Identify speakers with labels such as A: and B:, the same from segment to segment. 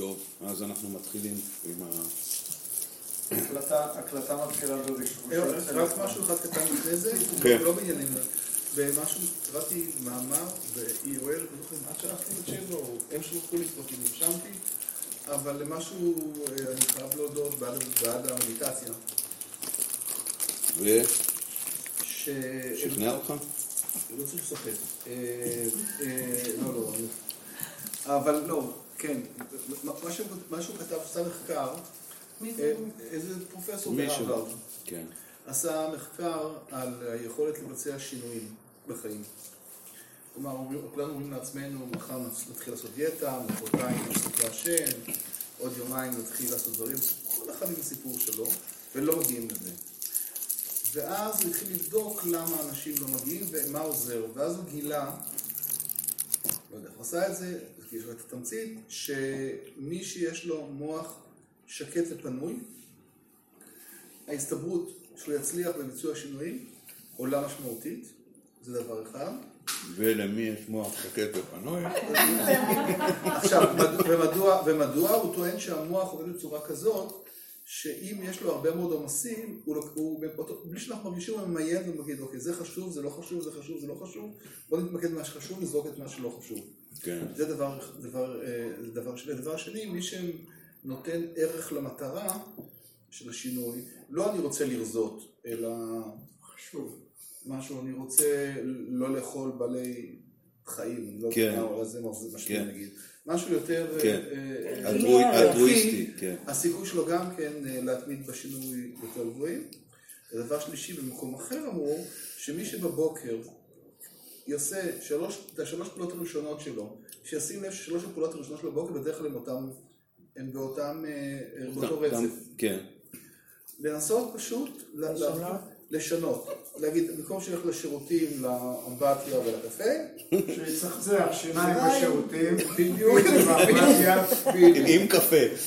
A: טוב, אז אנחנו מתחילים עם ה...
B: הקלטה מתחילה בראשון.
C: רק משהו אחד קטן לפני זה,
A: כן.
C: לא בעניינים, במשהו, קראתי מאמר ב-EOL, לא זוכר אם את שלחתי את שבע או הם שלחו לי, זאת אומרת, נרשמתי, אבל למשהו אה, אני חייב להודות בעד המדיטציה.
A: ושכנע
C: ש-
A: אותך?
C: לא צריך לשחק. אה, אה, לא, לא. אבל לא, כן. מה שהוא- כתב, עשה מחקר, אה, איזה פרופסור. בהרווארד.
A: כן.
C: עשה מחקר על היכולת לבצע שינויים בחיים. כלומר, כולנו אומרים לעצמנו, מחר נתחיל לעשות דיאטה, מחרתיים נפסיק לעשן, עוד יומיים נתחיל לעשות דברים, כל אחד עם הסיפור שלו, ולא מגיעים לזה. ואז הוא התחיל לבדוק למה אנשים לא מגיעים ומה עוזר, ואז הוא גילה, לא יודע איך הוא עשה את זה, כי יש לו את התמצית, שמי שיש לו מוח שקט ופנוי, ההסתברות שהוא יצליח בביצוע שינויים עולה משמעותית, זה דבר אחד.
A: ולמי יש מוח שקט ופנוי?
C: עכשיו, מד- ומדוע, ומדוע הוא טוען שהמוח עובד בצורה כזאת, שאם יש לו הרבה מאוד עומסים, הוא, לא- הוא באותו- בלי שאנחנו מרגישים, הוא ממיין ומגיד, אוקיי, זה חשוב, זה לא חשוב, זה חשוב, זה לא חשוב, בוא נתמקד במה שחשוב, נזרוק את מה שלא חשוב.
A: כן.
C: זה דבר, דבר, אה, זה דבר שני. דבר שני, מי שנותן ערך למטרה של השינוי, לא אני רוצה לרזות, אלא
B: חשוב.
C: משהו, אני רוצה לא לאכול בעלי חיים, אני לא
A: כן.
C: יודע מה זה מה שאני
A: כן.
C: נגיד. משהו יותר... אה,
A: כן.
C: אה, אה,
A: אלטרואי-
C: ערכי,
A: אלטרואיסטי, כן.
C: הסיכוי שלו גם כן אה, להתמיד בשינוי יותר גבוהים. ודבר שלישי, במקום אחר אמרו, שמי שבבוקר יעשה שלוש, את השלוש פעולות הראשונות שלו, שישים לב ששלוש הפעולות הראשונות שלו בבוקר בדרך כלל הם אותם, הם באותם, אה, אה, באותו רצף.
A: כן.
C: לנסות פשוט
D: לשנות?
C: להגיד, במקום שילך לשירותים, לאמבטיה ולקפה,
B: שיצחצח שיניים בשירותים.
C: בדיוק,
A: עם קפה.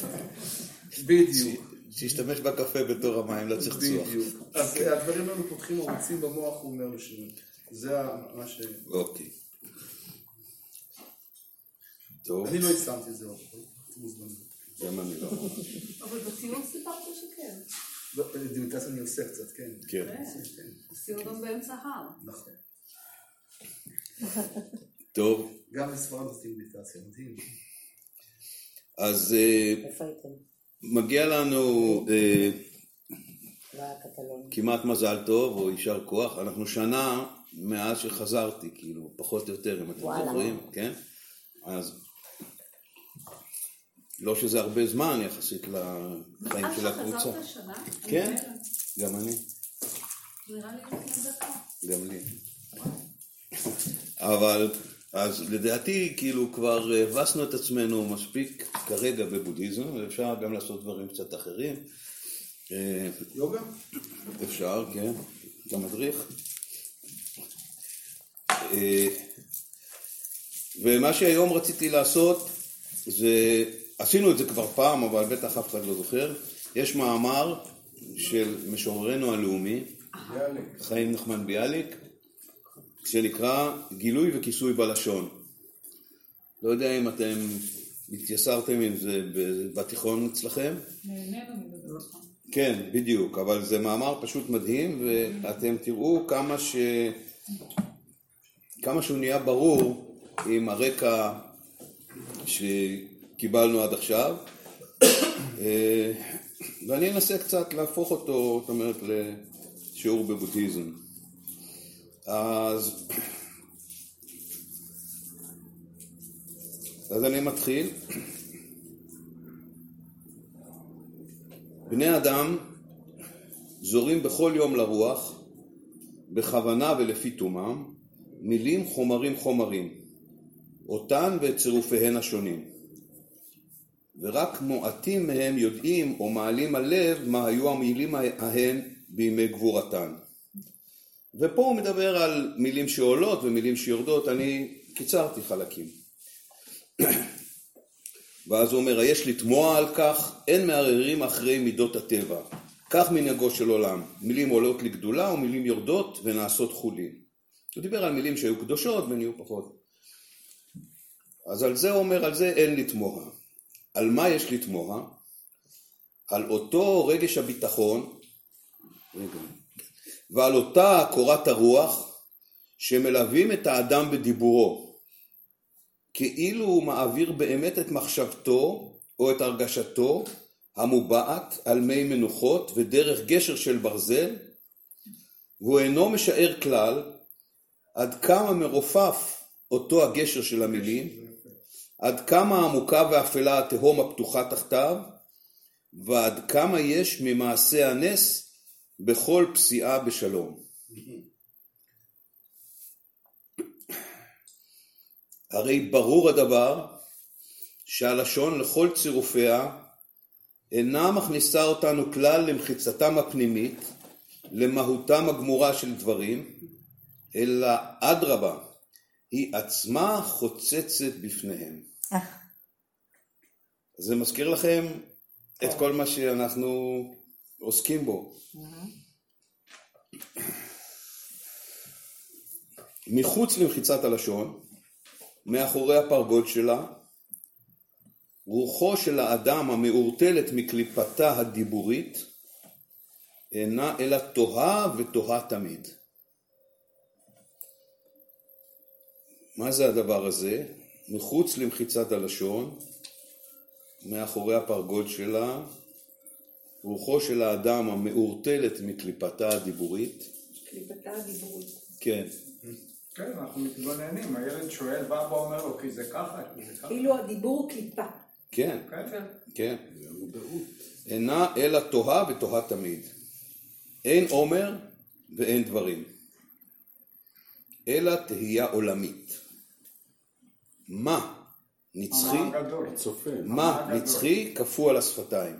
C: בדיוק,
A: שישתמש בקפה בתור המים לצחצוח.
C: בדיוק. אז אה, הדברים האלו פותחים ערוצים במוח, הוא אומר לשינוי. זה מה ש...
A: אוקיי. טוב,
C: אני לא יישמתי את זה עוד פעם. אתם מוזמנים.
A: גם אני לא.
D: אבל בטיול סיפרת שכן.
C: לא, דימיטציה אני עושה קצת, כן.
A: כן.
C: כן,
D: עשינו גם באמצע הר.
C: נכון.
A: טוב,
C: גם בספרד עושים דימיטציה, מדהים.
A: אז אה? מגיע לנו אה. כמעט מזל טוב, או יישר כוח. אנחנו שנה מאז שחזרתי, כאילו, פחות או יותר, אם אתם. זוכרים, כן? אז לא שזה הרבה זמן יחסית לחיים
D: עד
A: של הקבוצה.
D: שחזרת שנה?
A: כן. גם אני,
D: נראה לי לפני דקה.
A: גם לי. אבל, אז לדעתי, כאילו, כבר הבסנו את עצמנו מספיק כרגע בבודהיזם, ואפשר גם לעשות דברים קצת אחרים. אה,
C: יוגה?
A: אפשר, כן, אתה מדריך. אה, ומה שהיום רציתי לעשות, זה, עשינו את זה כבר פעם, אבל בטח אף אחד לא זוכר, יש מאמר של משוררנו הלאומי,
B: ביאליק.
A: חיים נחמן ביאליק, שנקרא גילוי וכיסוי בלשון. לא יודע אם אתם התייסרתם עם זה בתיכון אצלכם.
D: נהנינו מזה לך.
A: כן, בדיוק, אבל זה מאמר פשוט מדהים, ואתם תראו כמה ש... כמה שהוא נהיה ברור עם הרקע שקיבלנו עד עכשיו, אה, ואני אנסה קצת להפוך אותו, זאת אומרת, לשיעור בבודהיזם. אז... אז אני מתחיל. בני אדם זורים בכל יום לרוח, בכוונה ולפי תומם, מילים חומרים חומרים, אותן ואת צירופיהן השונים. ורק מועטים מהם יודעים או מעלים על לב מה היו המילים ההן בימי גבורתן. ופה הוא מדבר על מילים שעולות ומילים שיורדות, אני קיצרתי חלקים. ואז הוא אומר, היש לתמוה על כך, אין מערערים אחרי מידות הטבע. כך מנהגו של עולם, מילים עולות לגדולה ומילים יורדות ונעשות חולין. הוא דיבר על מילים שהיו קדושות ונהיו פחות. אז על זה הוא אומר, על זה אין לתמוה. על מה יש לתמוה? על אותו רגש הביטחון רגע, ועל אותה קורת הרוח שמלווים את האדם בדיבורו, כאילו הוא מעביר באמת את מחשבתו או את הרגשתו המובעת על מי מנוחות ודרך גשר של ברזל, והוא אינו משער כלל עד כמה מרופף אותו הגשר של המילים, עד כמה עמוקה ואפלה התהום הפתוחה תחתיו, ועד כמה יש ממעשה הנס בכל פסיעה בשלום. הרי ברור הדבר שהלשון לכל צירופיה אינה מכניסה אותנו כלל למחיצתם הפנימית, למהותם הגמורה של דברים, אלא אדרבה, היא עצמה חוצצת בפניהם. זה מזכיר לכם את כל מה שאנחנו עוסקים בו. מחוץ למחיצת הלשון, מאחורי הפרגוד שלה, רוחו של האדם המעורטלת מקליפתה הדיבורית אינה אלא תוהה ותוהה תמיד. מה זה הדבר הזה? מחוץ למחיצת הלשון, מאחורי הפרגוד שלה, רוחו של האדם המעורטלת מקליפתה הדיבורית.
E: קליפתה הדיבורית.
A: כן.
B: כן, אנחנו מתבוננים, הילד שואל, ואבא אומר לו, כי זה ככה, כי זה ככה.
E: כאילו הדיבור הוא קליפה.
A: כן,
B: כן.
A: כן. אינה אלא תוהה ותוהה תמיד. אין עומר ואין דברים. אלא תהייה עולמית. מה נצחי,
B: מה?
A: נצחי קפוא על השפתיים.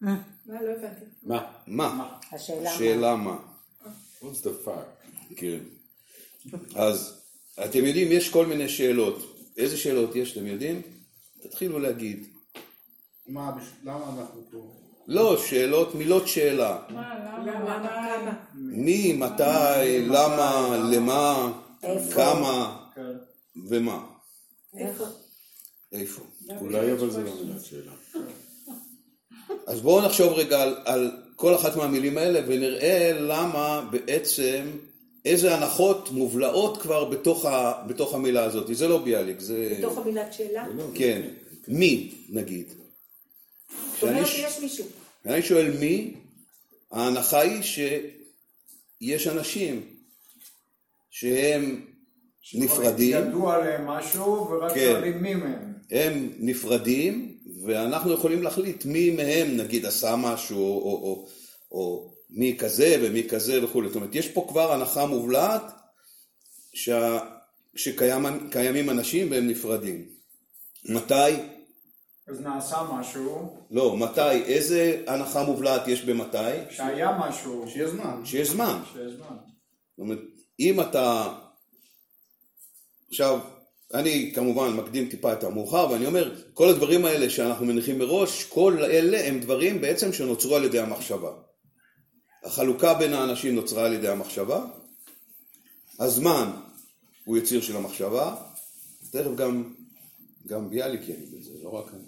E: מה? לא הבנתי.
F: מה?
A: מה?
E: השאלה מה?
A: שאלה מה.
F: What's the fuck?
A: כן. אז אתם יודעים, יש כל מיני שאלות. איזה שאלות יש, אתם יודעים? תתחילו להגיד.
C: מה, למה אנחנו פה?
A: לא, שאלות, מילות שאלה.
D: מה, למה?
A: מי, מתי, למה, למה? כמה
B: כן.
A: ומה.
E: איפה?
A: איפה.
F: אולי אבל זה לא מילת שאלה.
A: אז בואו נחשוב רגע על, על כל אחת מהמילים האלה ונראה למה בעצם, איזה הנחות מובלעות כבר בתוך, ה, בתוך המילה הזאת. זה לא ביאליק, זה...
E: בתוך המילת שאלה?
A: כן. מי, נגיד.
E: זאת אומרת
A: כשאני-
E: שיש מישהו.
A: אני שואל מי, ההנחה היא שיש אנשים שהם נפרדים,
B: ידוע עליהם משהו, ורק
A: כן.
B: שואלים מי מהם.
A: הם נפרדים, ואנחנו יכולים להחליט מי מהם נגיד עשה משהו, או, או, או, או מי כזה ומי כזה וכולי. זאת אומרת, יש פה כבר הנחה מובלעת שה, שקיימים אנשים והם נפרדים. מתי?
B: אז נעשה משהו,
A: לא, מתי? איזה הנחה מובלעת יש במתי?
B: שהיה משהו,
C: שיהיה זמן.
A: שיש זמן.
B: שיש זמן.
A: זאת אומרת, אם אתה... עכשיו, אני כמובן מקדים טיפה את המאוחר, ואני אומר, כל הדברים האלה שאנחנו מניחים מראש, כל אלה הם דברים בעצם שנוצרו על ידי המחשבה. החלוקה בין האנשים נוצרה על ידי המחשבה, הזמן הוא יציר של המחשבה, תכף גם, גם ביאליק יגיד את זה, לא רק אני.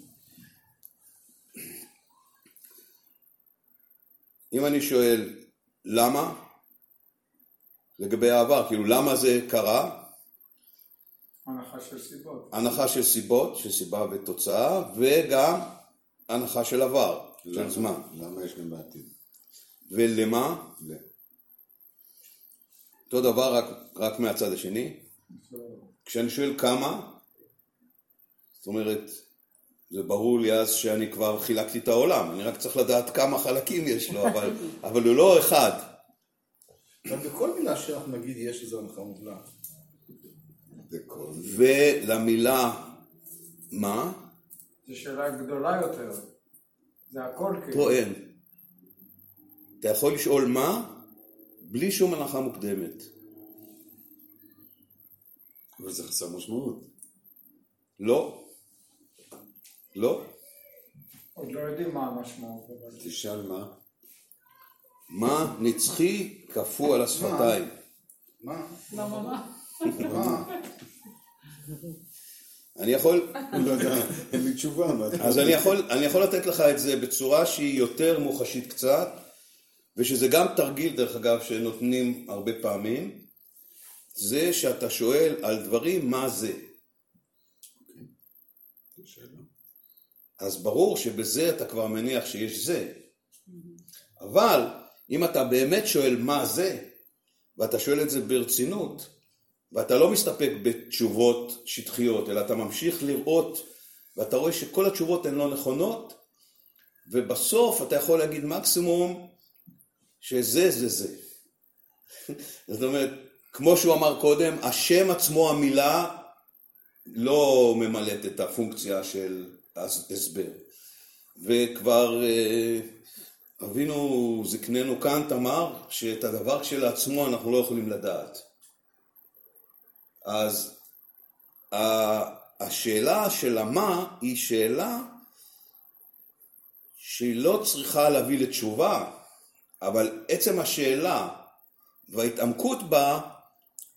A: אם אני שואל למה, לגבי העבר, כאילו למה זה קרה,
B: הנחה של סיבות.
A: הנחה של סיבות, של סיבה ותוצאה, וגם הנחה של עבר, של
F: למה?
A: זמן.
F: למה יש גם בעתיד?
A: ולמה?
F: ל-
A: אותו דבר רק, רק מהצד השני. כשאני שואל כמה, זאת אומרת, זה ברור לי אז שאני כבר חילקתי את העולם, אני רק צריך לדעת כמה חלקים יש לו, אבל, אבל הוא לא אחד.
C: אבל בכל מילה שאנחנו נגיד יש איזו הנחה מובלעת.
A: ולמילה מה?
B: זו שאלה גדולה יותר. זה הכל כאילו.
A: פה אין. אתה יכול לשאול מה, בלי שום הנחה מוקדמת.
F: אבל זה חסר משמעות.
A: לא. לא.
B: עוד לא יודעים מה המשמעות.
F: תשאל מה.
A: מה נצחי קפוא על השפתיים.
C: מה?
D: מה, מה, מה?
C: מה?
A: אני יכול,
F: לא יודע, אין לי תשובה.
A: אז אני יכול, אני יכול לתת לך את זה בצורה שהיא יותר מוחשית קצת, ושזה גם תרגיל, דרך אגב, שנותנים הרבה פעמים, זה שאתה שואל על דברים מה זה. אז ברור שבזה אתה כבר מניח שיש זה. אבל אם אתה באמת שואל מה זה, ואתה שואל את זה ברצינות, ואתה לא מסתפק בתשובות שטחיות, אלא אתה ממשיך לראות, ואתה רואה שכל התשובות הן לא נכונות, ובסוף אתה יכול להגיד מקסימום שזה זה זה. זאת אומרת, כמו שהוא אמר קודם, השם עצמו, המילה, לא ממלאת את הפונקציה של הסבר. וכבר אה, אבינו זקננו קאנט אמר שאת הדבר כשלעצמו אנחנו לא יכולים לדעת. אז ה- השאלה של המה היא שאלה שהיא לא צריכה להביא לתשובה, אבל עצם השאלה וההתעמקות בה,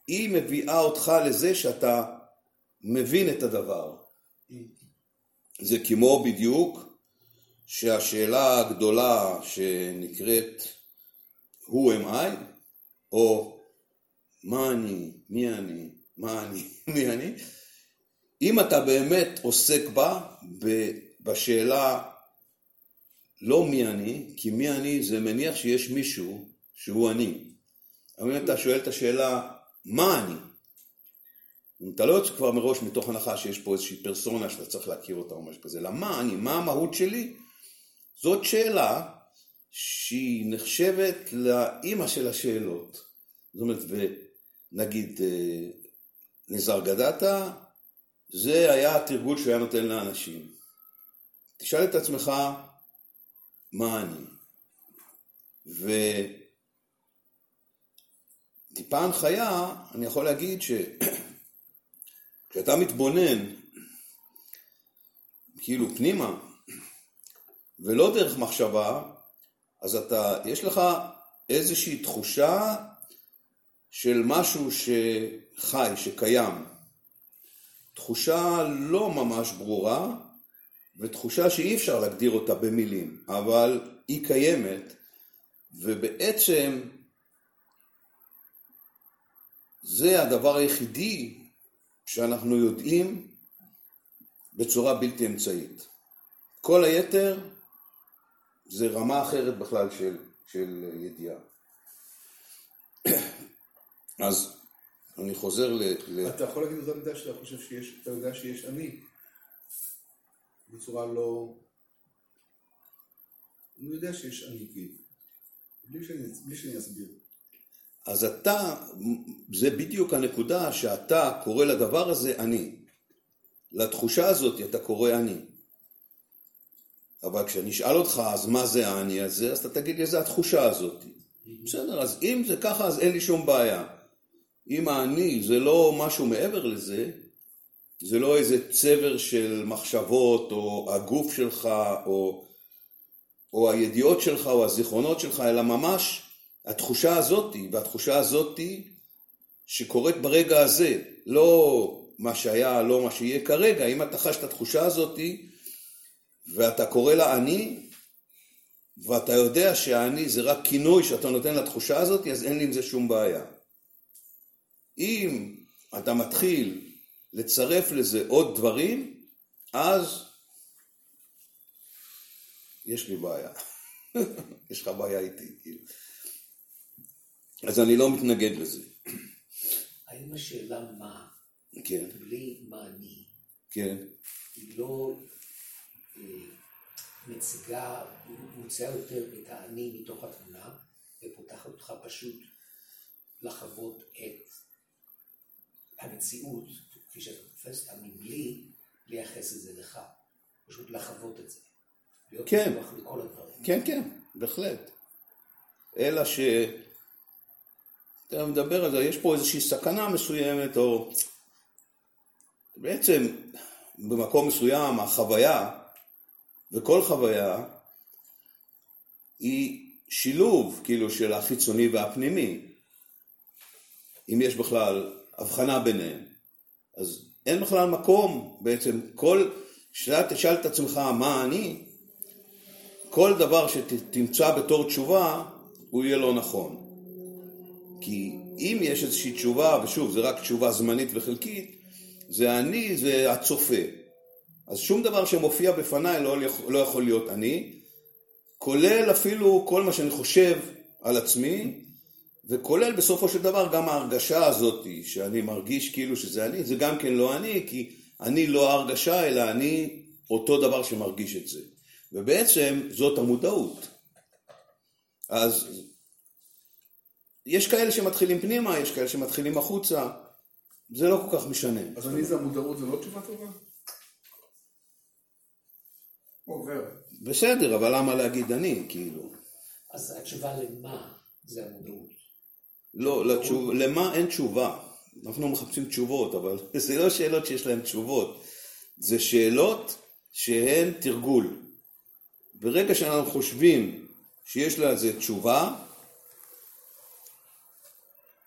A: היא מביאה אותך לזה שאתה מבין את הדבר. זה כמו בדיוק שהשאלה הגדולה שנקראת Who am I, או מה אני, מי אני, מה אני, מי אני, אם אתה באמת עוסק בה, בשאלה לא מי אני, כי מי אני זה מניח שיש מישהו שהוא אני. אבל אם אתה שואל את השאלה מה אני, אם אתה לא יוצא כבר מראש מתוך הנחה שיש פה איזושהי פרסונה שאתה צריך להכיר אותה או משהו כזה, אלא מה אני, מה המהות שלי, זאת שאלה שהיא נחשבת לאימא של השאלות. זאת אומרת, ונגיד אה, נזר גדתה, זה היה התרגול שהוא היה נותן לאנשים. תשאל את עצמך, מה אני? וטיפה הנחיה, אני יכול להגיד שכשאתה מתבונן, כאילו פנימה, ולא דרך מחשבה, אז אתה, יש לך איזושהי תחושה של משהו שחי, שקיים. תחושה לא ממש ברורה, ותחושה שאי אפשר להגדיר אותה במילים, אבל היא קיימת, ובעצם זה הדבר היחידי שאנחנו יודעים בצורה בלתי אמצעית. כל היתר זה רמה אחרת בכלל של, של ידיעה. אז אני חוזר ל... ל...
C: אתה יכול להגיד באותה מידה שאתה חושב שיש, אתה יודע שיש אני, בצורה לא... אני יודע שיש אני כאילו, בלי שאני, בלי שאני אסביר.
A: אז אתה, זה בדיוק הנקודה שאתה קורא לדבר הזה אני. לתחושה הזאת אתה קורא אני. אבל כשאני אשאל אותך, אז מה זה האני הזה? אז אתה תגיד לי, זה התחושה הזאת. בסדר, אז אם זה ככה, אז אין לי שום בעיה. אם האני זה לא משהו מעבר לזה, זה לא איזה צבר של מחשבות, או הגוף שלך, או, או הידיעות שלך, או הזיכרונות שלך, אלא ממש התחושה הזאתי, והתחושה הזאתי שקורית ברגע הזה, לא מה שהיה, לא מה שיהיה כרגע, אם אתה חש את התחושה הזאתי, ואתה קורא לה אני, ואתה יודע שהאני זה רק כינוי שאתה נותן לתחושה הזאת, אז אין לי עם זה שום בעיה. אם אתה מתחיל לצרף לזה עוד דברים, אז יש לי בעיה. יש לך בעיה איתי, כאילו. אז אני לא מתנגד לזה.
G: האם השאלה מה,
A: כן,
G: בלי מה אני,
A: כן.
G: היא לא אה, מציגה, מוציאה יותר את האני מתוך התמונה, ופותחת אותך פשוט לחוות את המציאות, כפי שאתה תופס אותה, מבלי לייחס את זה לך. פשוט לחוות את זה. להיות
A: כן.
G: פתוח לכל הדברים.
A: כן, כן, בהחלט. אלא ש... אתה מדבר על זה, יש פה איזושהי סכנה מסוימת, או בעצם במקום מסוים החוויה, וכל חוויה, היא שילוב כאילו של החיצוני והפנימי. אם יש בכלל הבחנה ביניהם. אז אין בכלל מקום בעצם, כל, כשאתה תשאל את עצמך מה אני, כל דבר שתמצא בתור תשובה, הוא יהיה לא נכון. כי אם יש איזושהי תשובה, ושוב, זה רק תשובה זמנית וחלקית, זה אני, זה הצופה. אז שום דבר שמופיע בפניי לא, לא יכול להיות אני, כולל אפילו כל מה שאני חושב על עצמי, וכולל בסופו של דבר גם ההרגשה הזאת שאני מרגיש כאילו שזה אני, זה גם כן לא אני, כי אני לא ההרגשה, אלא אני אותו דבר שמרגיש את זה. ובעצם זאת המודעות. אז יש כאלה שמתחילים פנימה, יש כאלה שמתחילים החוצה, זה לא כל כך משנה.
C: אז אני זה המודעות, זה לא תשובה טובה?
B: עובר.
A: בסדר, אבל למה להגיד אני, כאילו?
G: אז התשובה למה זה המודעות.
A: לא, לתשוב, למה אין תשובה? אנחנו מחפשים תשובות, אבל זה לא שאלות שיש להן תשובות, זה שאלות שהן תרגול. ברגע שאנחנו חושבים שיש לזה תשובה,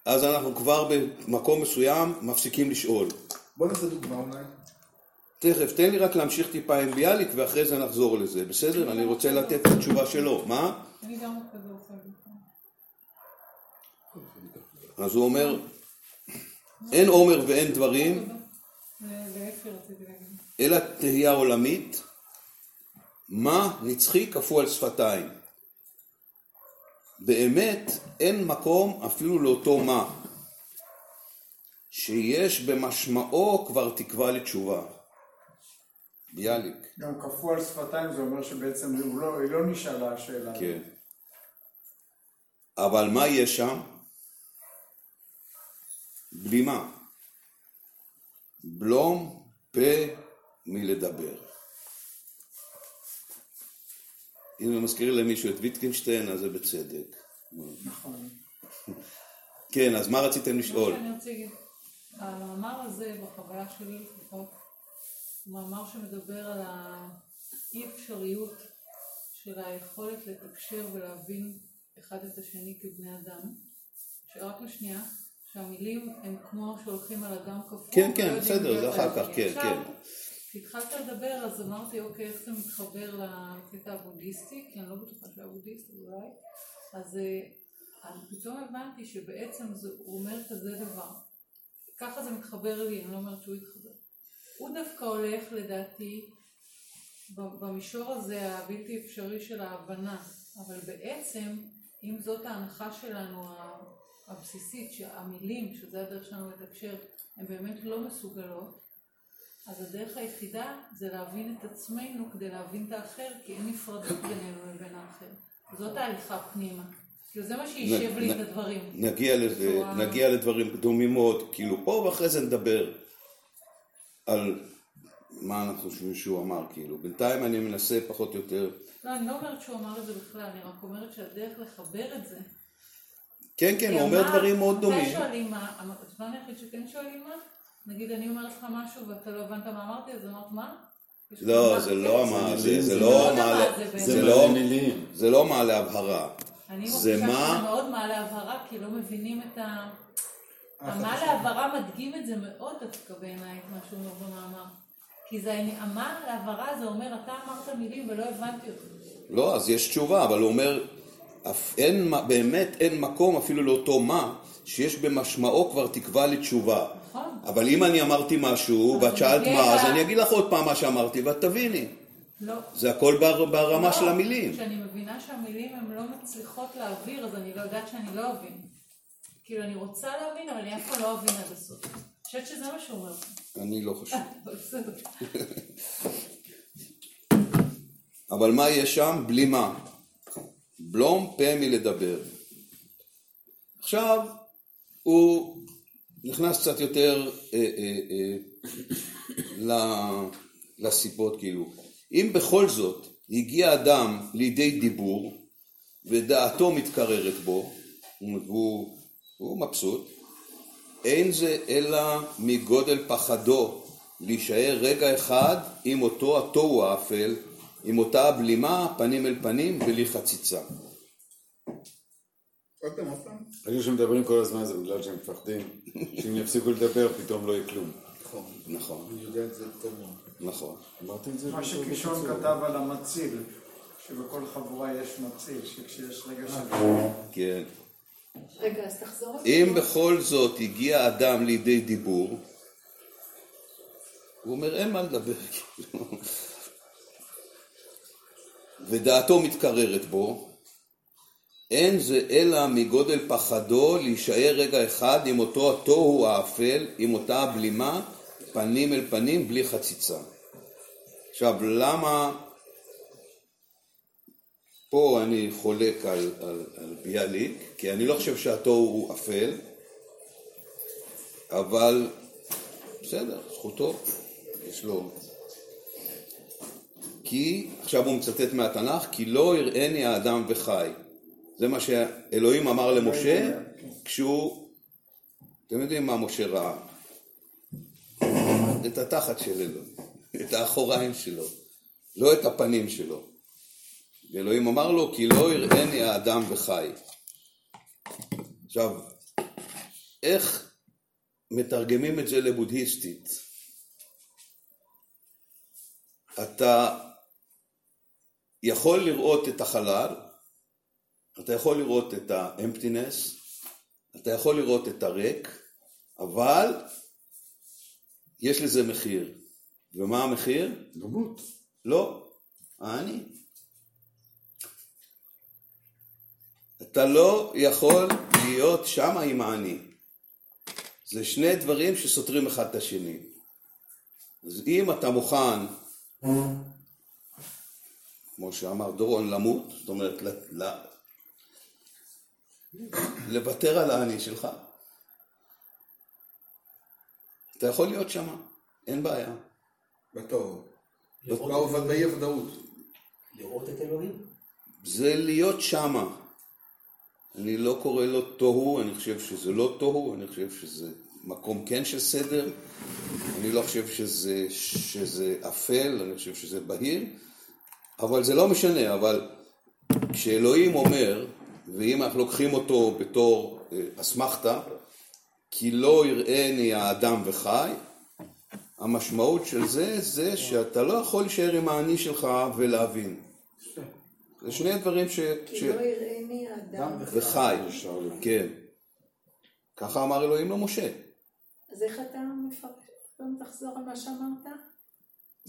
A: אז אנחנו כבר במקום מסוים מפסיקים לשאול.
C: בוא נעשה דוגמה אולי.
A: תכף, תן לי רק להמשיך טיפה עם ביאליק ואחרי זה נחזור לזה, בסדר? אני רוצה לתת את התשובה שלו. מה?
D: אני גם רוצה.
A: אז הוא אומר, אין עומר ואין דברים. אלא תהייה עולמית, מה נצחי קפוא על שפתיים. באמת אין מקום אפילו לאותו מה, שיש במשמעו כבר תקווה לתשובה. ביאליק,
B: גם קפוא על שפתיים זה אומר שבעצם לא, לא נשאלה השאלה.
A: כן. אבל מה יש שם? בלימה. בלום פה מלדבר. אם מזכיר למישהו את ויטקינשטיין, אז זה בצדק.
B: נכון.
A: כן, אז מה רציתם לשאול?
D: מה שאני רוצה להגיד, המאמר הזה, בחוויה שלי לפחות, הוא מאמר שמדבר על האי אפשריות של היכולת לתקשר ולהבין אחד את השני כבני אדם. שרק לשנייה, שהמילים הם כמו שהולכים על אדם קפוא.
A: כן, כן, בסדר, זה אחר כך, כן, כן.
D: כשהתחלת לדבר אז אמרתי אוקיי איך זה מתחבר לקטע הבודהיסטי? כי אני לא בטוחה שהיה בודהיסט אבל אולי. אז אה, פתאום הבנתי שבעצם הוא אומר כזה דבר. ככה זה מתחבר לי אני לא אומרת שהוא יתחבר הוא דווקא הולך לדעתי במישור הזה הבלתי אפשרי של ההבנה. אבל בעצם אם זאת ההנחה שלנו הבסיסית שהמילים שזה הדרך שלנו לתקשר הן באמת לא מסוגלות אז הדרך היחידה זה להבין את עצמנו כדי להבין את האחר, כי אין נפרדות בינינו לבין האחר. זאת ההליכה פנימה. כאילו זה מה שיישב לי את הדברים.
A: נגיע לזה,
D: בצורה-
A: נגיע לדברים דומים מאוד, כאילו פה ואחרי זה נדבר על מה אנחנו חושבים שהוא אמר, כאילו. בינתיים אני מנסה פחות או יותר,
D: לא, אני לא אומרת שהוא אמר את זה בכלל, אני רק אומרת שהדרך לחבר את זה...
A: כן, כן, הוא אומר
D: מה-
A: דברים מאוד
D: מתי
A: דומים.
D: שואלים מה, הזמן היחיד שכן שואלים מה? נגיד אני אומרת לך משהו ואתה לא הבנת מה אמרתי, אז אמרת מה?
A: לא,
D: מה?
A: זה
D: כן.
A: לא מה, זה לא מעלה,
D: מה, זה.
A: לא,
F: מילים.
A: זה לא מעלה הבהרה.
D: אני
A: זה
D: מרגישה
A: מה-
D: שזה מאוד מעלה הבהרה, כי לא מבינים את ה...
C: אה,
D: המה. להבהרה מדגים את זה מאוד דווקא בעיניי, מה שהוא אומר במאמר. כי זה המה להבהרה זה אומר, אתה אמרת מילים ולא הבנתי אותך.
A: לא, אז יש תשובה, אבל הוא אומר, אף אין, באמת אין מקום אפילו לאותו מה, שיש במשמעו כבר תקווה לתשובה.
D: נכון.
A: אבל אם אני אמרתי משהו, ואת שאלת מה, אז אני אגיד לך עוד פעם מה שאמרתי, ואת תביני.
D: לא.
A: זה הכל בר- ברמה
D: לא,
A: של המילים.
D: כשאני מבינה שהמילים הן לא מצליחות להעביר, אז אני לא יודעת שאני לא אבין. כאילו, אני רוצה להבין, אבל אני אף פעם לא אבין עד הסוף. אני חושבת שזה מה שהוא אומר.
A: אני לא חושב.
D: אבל
A: מה יש שם? בלימה. בלום פה מלדבר. עכשיו, הוא נכנס קצת יותר אה, אה, אה, לסיבות, כאילו. אם בכל זאת הגיע אדם לידי דיבור ודעתו מתקררת בו, הוא, הוא מבסוט, אין זה אלא מגודל פחדו להישאר רגע אחד עם אותו התוהו האפל, עם אותה הבלימה פנים אל פנים בלי חציצה.
F: היו שמדברים כל הזמן זה בגלל שהם מפחדים שאם יפסיקו לדבר פתאום לא יהיה כלום.
C: נכון.
A: נכון,
C: אני יודע את זה טוב מאוד.
A: נכון.
F: אמרתי את זה?
B: מה? שקישון כתב על המציל, שבכל חבורה יש מציל, שכשיש רגע של...
A: כן.
E: רגע, אז תחזור.
A: אם בכל זאת הגיע אדם לידי דיבור, הוא אומר אין מה לדבר, כאילו. ודעתו מתקררת בו, אין זה אלא מגודל פחדו להישאר רגע אחד עם אותו התוהו האפל, עם אותה הבלימה, פנים אל פנים, בלי חציצה. עכשיו, למה פה אני חולק על, על, על ביאליק, כי אני לא חושב שהתוהו הוא אפל, אבל בסדר, זכותו, יש לו... כי, עכשיו הוא מצטט מהתנ"ך, כי לא יראני האדם וחי. זה מה שאלוהים אמר למשה כשהוא, אתם יודעים מה משה ראה? את התחת של אלוהים, את האחוריים שלו, לא את הפנים שלו. ואלוהים אמר לו, כי לא יראני האדם וחי. עכשיו, איך מתרגמים את זה לבודהיסטית? אתה יכול לראות את החלל, אתה יכול לראות את האמפטינס, אתה יכול לראות את הריק, אבל יש לזה מחיר. ומה המחיר?
F: למות.
A: לא, האני. אתה לא יכול להיות שמה עם האני. זה שני דברים שסותרים אחד את השני. אז אם אתה מוכן, כמו שאמר דורון, למות, זאת אומרת, ל- ל- לוותר על האני שלך, אתה יכול להיות שמה, אין בעיה.
C: באו- באי הוודאות.
G: לראות את אלוהים.
A: זה להיות שמה. אני לא קורא לו תוהו, אני חושב שזה לא תוהו, אני חושב שזה מקום כן של סדר, אני לא חושב שזה, שזה אפל, אני חושב שזה בהיר, אבל זה לא משנה, אבל כשאלוהים אומר, ואם אנחנו לוקחים אותו בתור אה, אסמכתה, כי לא יראני האדם וחי, המשמעות של זה, זה שאתה לא יכול להישאר עם האני שלך ולהבין. זה שני דברים ש...
E: כי
A: ש...
E: לא יראני האדם.
A: וחי, כן. ככה אמר אלוהים למשה.
E: אז איך אתה מפרש? תחזור על מה שאמרת?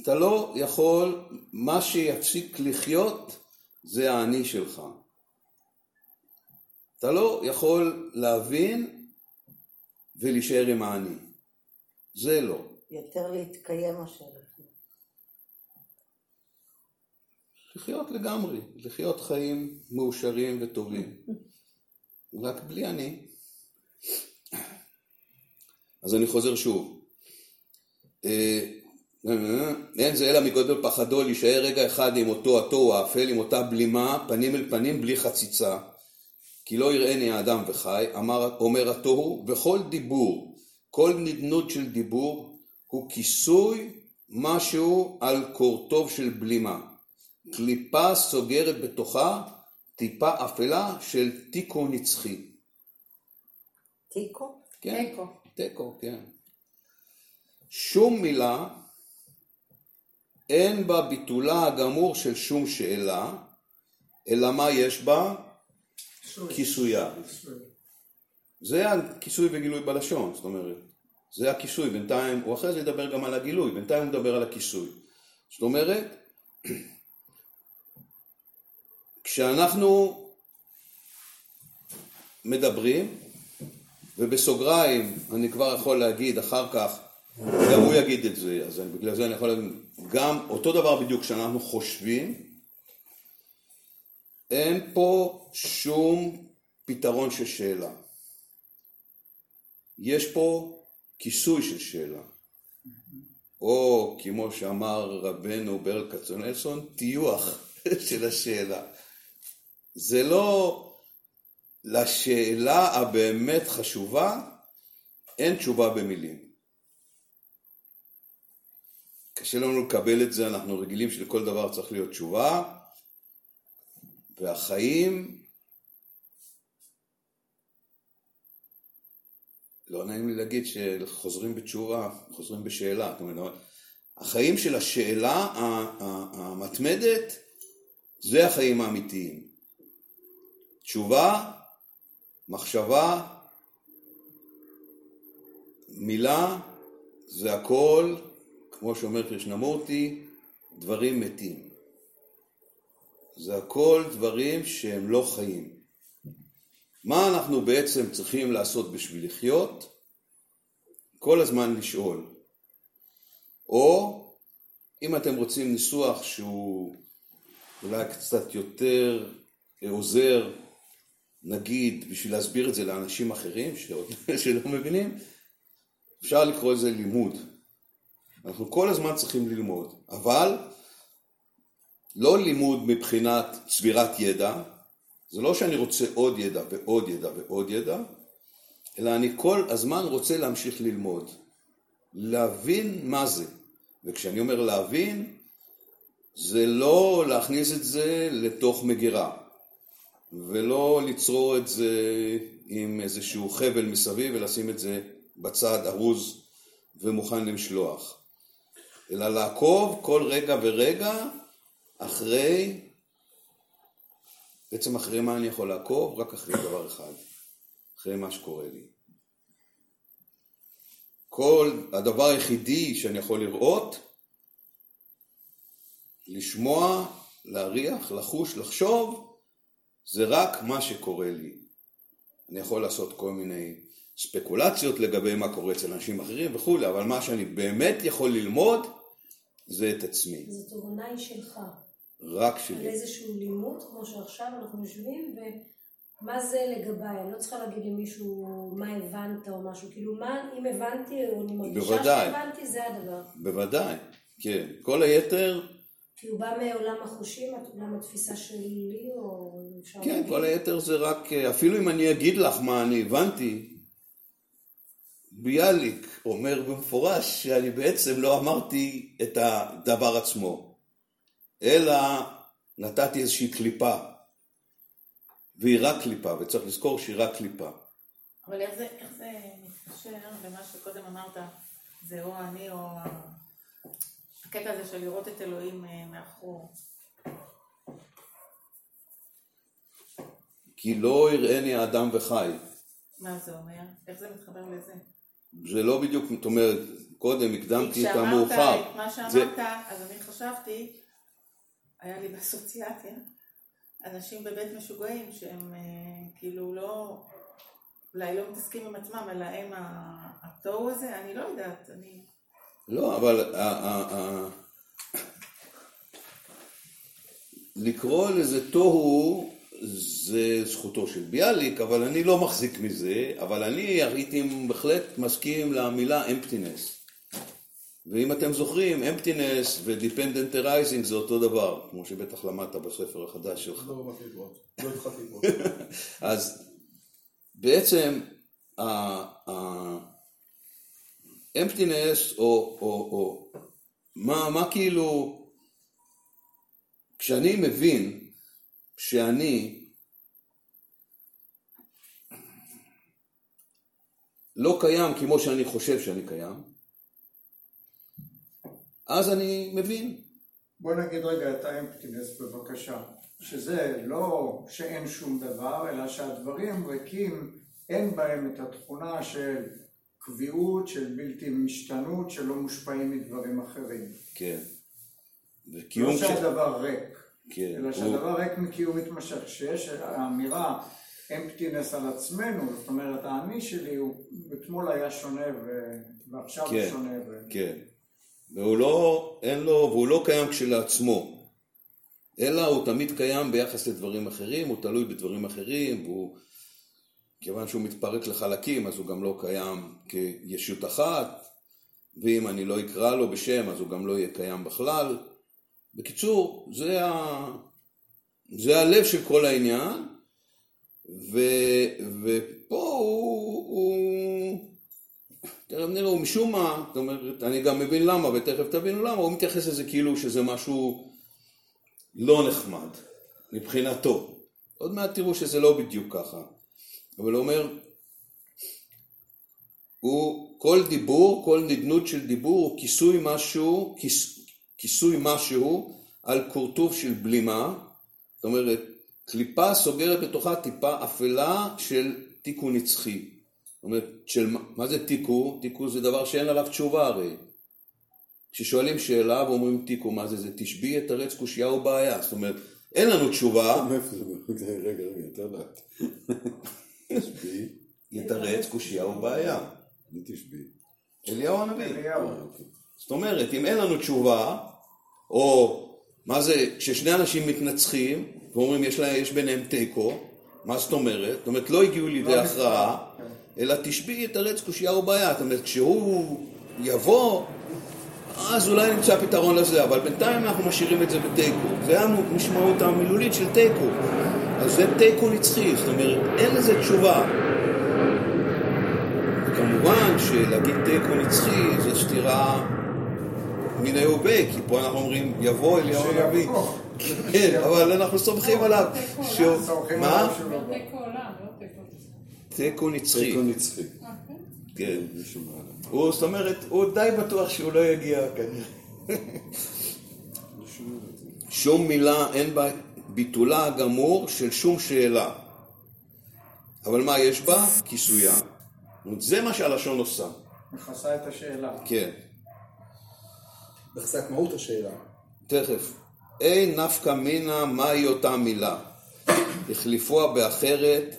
A: אתה לא יכול, מה שיפסיק לחיות זה האני שלך. אתה לא יכול להבין ולהישאר עם האני. זה לא.
H: יותר להתקיים מאשר לחיות.
A: לחיות לגמרי, לחיות חיים מאושרים וטובים. רק בלי אני. אז אני חוזר שוב. אה, אין זה אלא מגודל פחדו להישאר רגע אחד עם אותו התוהו האפל, עם אותה בלימה, פנים אל פנים, בלי חציצה. כי לא יראני האדם וחי, אמר, אומר התוהו, וכל דיבור, כל נדנוד של דיבור, הוא כיסוי משהו על קורטוב של בלימה. קליפה סוגרת בתוכה טיפה אפלה של תיקו נצחי.
H: תיקו?
A: כן,
E: תיקו.
A: תיקו, כן. שום מילה אין בה ביטולה הגמור של שום שאלה, אלא מה יש בה? כיסויה. זה הכיסוי וגילוי בלשון, זאת אומרת, זה הכיסוי, בינתיים, הוא אחרי זה ידבר גם על הגילוי, בינתיים הוא מדבר על הכיסוי. זאת אומרת, כשאנחנו מדברים, ובסוגריים אני כבר יכול להגיד אחר כך, גם הוא יגיד את זה, אז אני, בגלל זה אני יכול להגיד, גם אותו דבר בדיוק כשאנחנו חושבים, אין פה שום פתרון של שאלה. יש פה כיסוי של שאלה. או כמו שאמר רבנו ברל כצנלסון, טיוח של השאלה. זה לא לשאלה הבאמת חשובה, אין תשובה במילים. קשה לנו לקבל את זה, אנחנו רגילים שלכל דבר צריך להיות תשובה, והחיים לא נעים לי להגיד שחוזרים בתשובה, חוזרים בשאלה. זאת אומרת, החיים של השאלה המתמדת, זה החיים האמיתיים. תשובה, מחשבה, מילה, זה הכל, כמו שאומר קרישנמורטי, דברים מתים. זה הכל דברים שהם לא חיים. מה אנחנו בעצם צריכים לעשות בשביל לחיות? כל הזמן לשאול. או אם אתם רוצים ניסוח שהוא אולי קצת יותר עוזר, נגיד, בשביל להסביר את זה לאנשים אחרים שלא מבינים, אפשר לקרוא לזה לימוד. אנחנו כל הזמן צריכים ללמוד, אבל לא לימוד מבחינת צבירת ידע, זה לא שאני רוצה עוד ידע ועוד ידע ועוד ידע, אלא אני כל הזמן רוצה להמשיך ללמוד, להבין מה זה. וכשאני אומר להבין, זה לא להכניס את זה לתוך מגירה, ולא לצרור את זה עם איזשהו חבל מסביב ולשים את זה בצד ארוז ומוכן למשלוח, אלא לעקוב כל רגע ורגע אחרי, בעצם אחרי מה אני יכול לעקוב? רק אחרי דבר אחד, אחרי מה שקורה לי. כל הדבר היחידי שאני יכול לראות, לשמוע, להריח, לחוש, לחשוב, זה רק מה שקורה לי. אני יכול לעשות כל מיני ספקולציות לגבי מה קורה אצל אנשים אחרים וכולי, אבל מה שאני באמת יכול ללמוד זה את עצמי,
I: זו תובנה היא שלך.
A: רק
I: על
A: שלי.
I: איזשהו לימוד, כמו שעכשיו אנחנו יושבים, ומה זה לגביי? אני לא צריכה להגיד למישהו מה הבנת או משהו, כאילו מה, אם הבנתי או אני מרגישה
A: בוודאי.
I: שהבנתי, זה הדבר.
A: בוודאי, כן. כל היתר,
I: כי הוא בא מעולם החושים, עולם התפיסה שלי, או
A: כן? כל היתר זה רק, אפילו אם אני אגיד לך מה אני הבנתי, ביאליק אומר במפורש שאני בעצם לא אמרתי את הדבר עצמו, אלא נתתי איזושהי קליפה, והיא רק קליפה, וצריך לזכור שהיא רק קליפה.
D: אבל איך זה, איך זה מתקשר למה שקודם אמרת, זה או אני או הקטע הזה של לראות את אלוהים אה, מאחור.
A: כי לא יראני האדם וחי.
D: מה זה אומר? איך זה מתחבר לזה?
A: זה לא בדיוק, זאת אומרת, קודם הקדמתי את
D: כשאמרת
A: המאוחר.
D: את מה
A: זה-
D: שאמרת, אז אני חשבתי, היה לי באסוציאציה, אנשים בבית משוגעים שהם אה, כאילו לא, אולי לא מתעסקים עם עצמם, אלא הם התוהו הזה, אני לא יודעת, אני...
A: לא, אבל לקרוא לזה תוהו זה זכותו של ביאליק, אבל אני לא מחזיק מזה, אבל אני הייתי בהחלט מסכים למילה אמפטינס. ואם אתם זוכרים, אמפטינס ו-dependent arising זה אותו דבר, כמו שבטח למדת בספר החדש שלך.
C: לא באתי לקרוא, לא התחלתי לקרוא.
A: אז בעצם ה-emptiness או, או, או מה, מה כאילו, כשאני מבין שאני לא קיים כמו שאני חושב שאני קיים, אז אני מבין.
B: בוא נגיד רגע את האמפטינס בבקשה, שזה לא שאין שום דבר, אלא שהדברים ריקים, אין בהם את התכונה של קביעות, של בלתי משתנות, שלא מושפעים מדברים אחרים.
A: כן. וקיום
B: לא
A: ש-
B: שהדבר ריק,
A: כן,
B: אלא
A: הוא-
B: שהדבר ריק מקיום מתמשך. כשיש האמירה אמפטינס על עצמנו, זאת אומרת האני שלי הוא אתמול היה שונה ו... ועכשיו הוא
A: כן,
B: שונה. ו...
A: כן. והוא לא, אין לו, והוא לא קיים כשלעצמו, אלא הוא תמיד קיים ביחס לדברים אחרים, הוא תלוי בדברים אחרים, והוא, כיוון שהוא מתפרק לחלקים, אז הוא גם לא קיים כישות אחת, ואם אני לא אקרא לו בשם, אז הוא גם לא יהיה קיים בכלל. בקיצור, זה, ה... זה הלב של כל העניין, ו... ופה הוא... הוא... נראה, הוא משום מה, זאת אומרת, אני גם מבין למה, ותכף תבינו למה, הוא מתייחס לזה כאילו שזה משהו לא נחמד, מבחינתו. עוד מעט תראו שזה לא בדיוק ככה. אבל הוא אומר, הוא כל דיבור, כל נדנות של דיבור הוא כיסוי משהו, כיס, כיסוי משהו על כורטוב של בלימה, זאת אומרת קליפה סוגרת בתוכה טיפה אפלה של תיקו נצחי. זאת אומרת, של, מה זה תיקו? תיקו זה דבר שאין עליו תשובה הרי. כששואלים שאלה ואומרים תיקו, מה זה? זה תשבי יתרץ קושייה או בעיה. זאת אומרת, אין לנו תשובה.
F: רגע, רגע, יותר לאט. תשבי.
A: יתרץ קושייה או בעיה.
F: מי תשבי?
A: אליהו הנביא.
B: אליהו.
F: אוקיי.
A: זאת אומרת, אם אין לנו תשובה, או מה זה, כששני אנשים מתנצחים, ואומרים יש, לה, יש ביניהם תיקו, מה זאת אומרת? זאת אומרת, לא הגיעו לידי
B: לא
A: הכרעה, אלא תשבי יתרץ קושייה או בעיה. זאת אומרת, כשהוא יבוא, אז אולי נמצא פתרון לזה, אבל בינתיים אנחנו משאירים את זה בתיקו. זה המשמעות המילולית של תיקו. אז זה תיקו נצחי, זאת אומרת, אין לזה תשובה. וכמובן שלהגיד תיקו נצחי זה סתירה מיניה וביה, כי פה אנחנו אומרים יבוא אליהו הנביא. כן, אבל אנחנו סומכים עליו. שהוא-
B: סומכים
A: מה?
B: לא.
D: תיקו עולם, לא תיקו.
A: תיקו נצחי.
F: תיקו נצחי.
D: אה, כן?
A: כן.
F: מישהו מעלה.
A: הוא, זאת אומרת, הוא די בטוח שהוא לא יגיע כנראה. שום מילה אין בה ביטולה הגמור של שום שאלה. אבל מה יש בה? כיסויה. זאת אומרת, זה מה שהלשון עושה.
B: מכסה את השאלה.
A: כן,
C: בחזק מהות השאלה.
A: תכף. אין נפקא מינה מהי אותה מילה. החליפוה באחרת,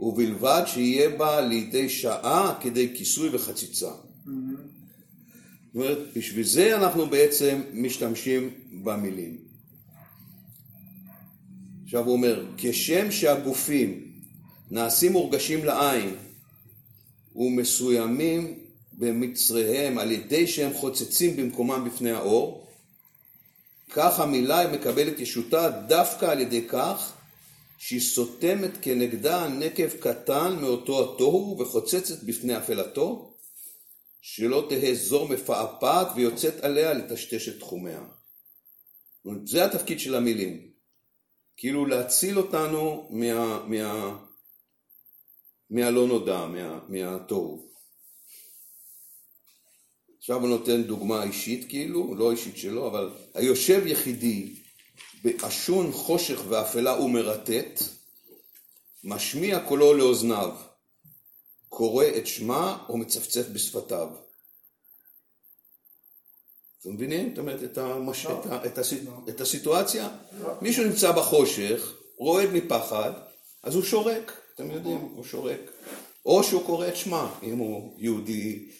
A: ובלבד שיהיה בה לידי שעה כדי כיסוי וחציצה. זאת אומרת, בשביל זה אנחנו בעצם משתמשים במילים. עכשיו הוא אומר, כשם שהגופים נעשים מורגשים לעין ומסוימים במצריהם על ידי שהם חוצצים במקומם בפני האור, כך המילה היא מקבלת ישותה דווקא על ידי כך שהיא סותמת כנגדה נקב קטן מאותו התוהו וחוצצת בפני אפלתו, שלא תהא זור מפעפעת ויוצאת עליה לטשטש את תחומיה. זה התפקיד של המילים. כאילו להציל אותנו מה, מה, מהלא נודע, מה, מהתוהו. עכשיו הוא נותן דוגמה אישית כאילו, לא אישית שלו, אבל היושב יחידי באשון חושך ואפלה ומרטט, משמיע קולו לאוזניו, קורא את שמה או מצפצף בשפתיו. אתם מבינים? זאת אומרת, את, המש... את, ה... את, הסיט... את הסיטואציה? מישהו נמצא בחושך, רועד מפחד, אז הוא שורק, אתם יודעים, הוא שורק. או שהוא קורא את שמה, אם הוא יהודי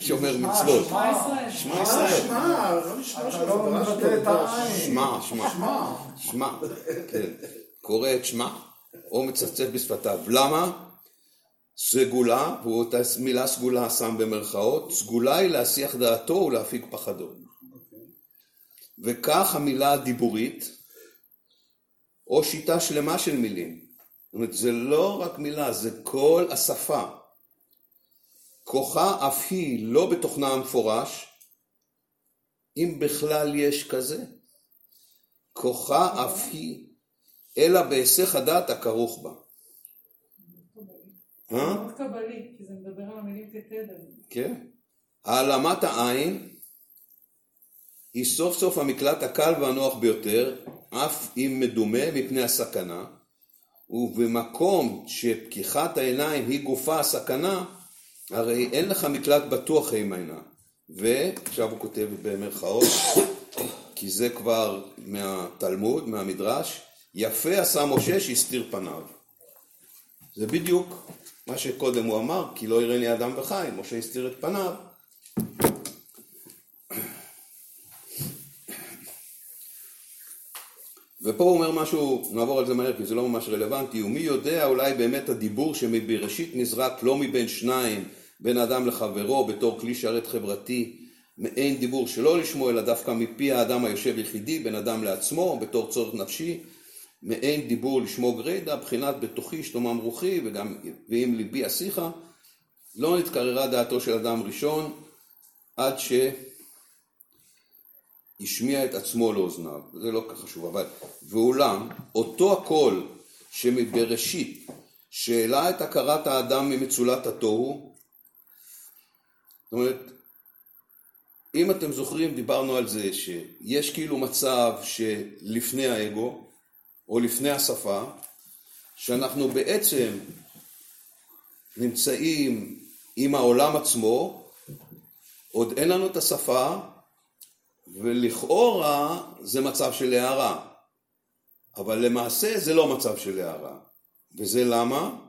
A: שומר מצוות.
B: שמע,
D: ישראל.
A: שמע ישראל.
C: שמע, לא
B: לא מבטא את העין.
A: שמע, שמע. שמע, כן. קורא את שמע, או מצפצף בשפתיו. למה? סגולה, והוא את המילה סגולה שם במרכאות, סגולה היא להסיח דעתו ולהפיג פחדו. וכך המילה הדיבורית, או שיטה שלמה של מילים. זאת אומרת, זה לא רק מילה, זה כל השפה. כוחה אף היא לא בתוכנה המפורש, אם בכלל יש כזה. כוחה אף היא, אלא בהיסח הדעת הכרוך בה. אה?
D: מאוד קבלי, כי זה מדבר על המילים כתדר.
A: כן. העלמת העין היא סוף סוף המקלט הקל והנוח ביותר, אף אם מדומה מפני הסכנה, ובמקום שפקיחת העיניים היא גופה הסכנה, הרי אין לך מקלט בטוח הימנה. ועכשיו הוא כותב במרכאות, כי זה כבר מהתלמוד, מהמדרש, יפה עשה משה שהסתיר פניו. זה בדיוק מה שקודם הוא אמר, כי לא יראני אדם וחי, משה הסתיר את פניו. ופה הוא אומר משהו, נעבור על זה מהר כי זה לא ממש רלוונטי, ומי יודע אולי באמת הדיבור שמבראשית נזרק לא מבין שניים, בין אדם לחברו בתור כלי שרת חברתי, מעין דיבור שלא לשמו אלא דווקא מפי האדם היושב יחידי, בין אדם לעצמו, בתור צורך נפשי, מעין דיבור לשמו גרידא, בחינת בתוכי שלומם רוחי וגם ואם ליבי אשיחה, לא נתקררה דעתו של אדם ראשון עד שהשמיע את עצמו לאוזניו, זה לא כך חשוב, אבל ואולם אותו הקול שמבראשית שהעלה את הכרת האדם ממצולת התוהו זאת אומרת, אם אתם זוכרים, דיברנו על זה שיש כאילו מצב שלפני האגו, או לפני השפה, שאנחנו בעצם נמצאים עם העולם עצמו, עוד אין לנו את השפה, ולכאורה זה מצב של הערה. אבל למעשה זה לא מצב של הערה. וזה למה?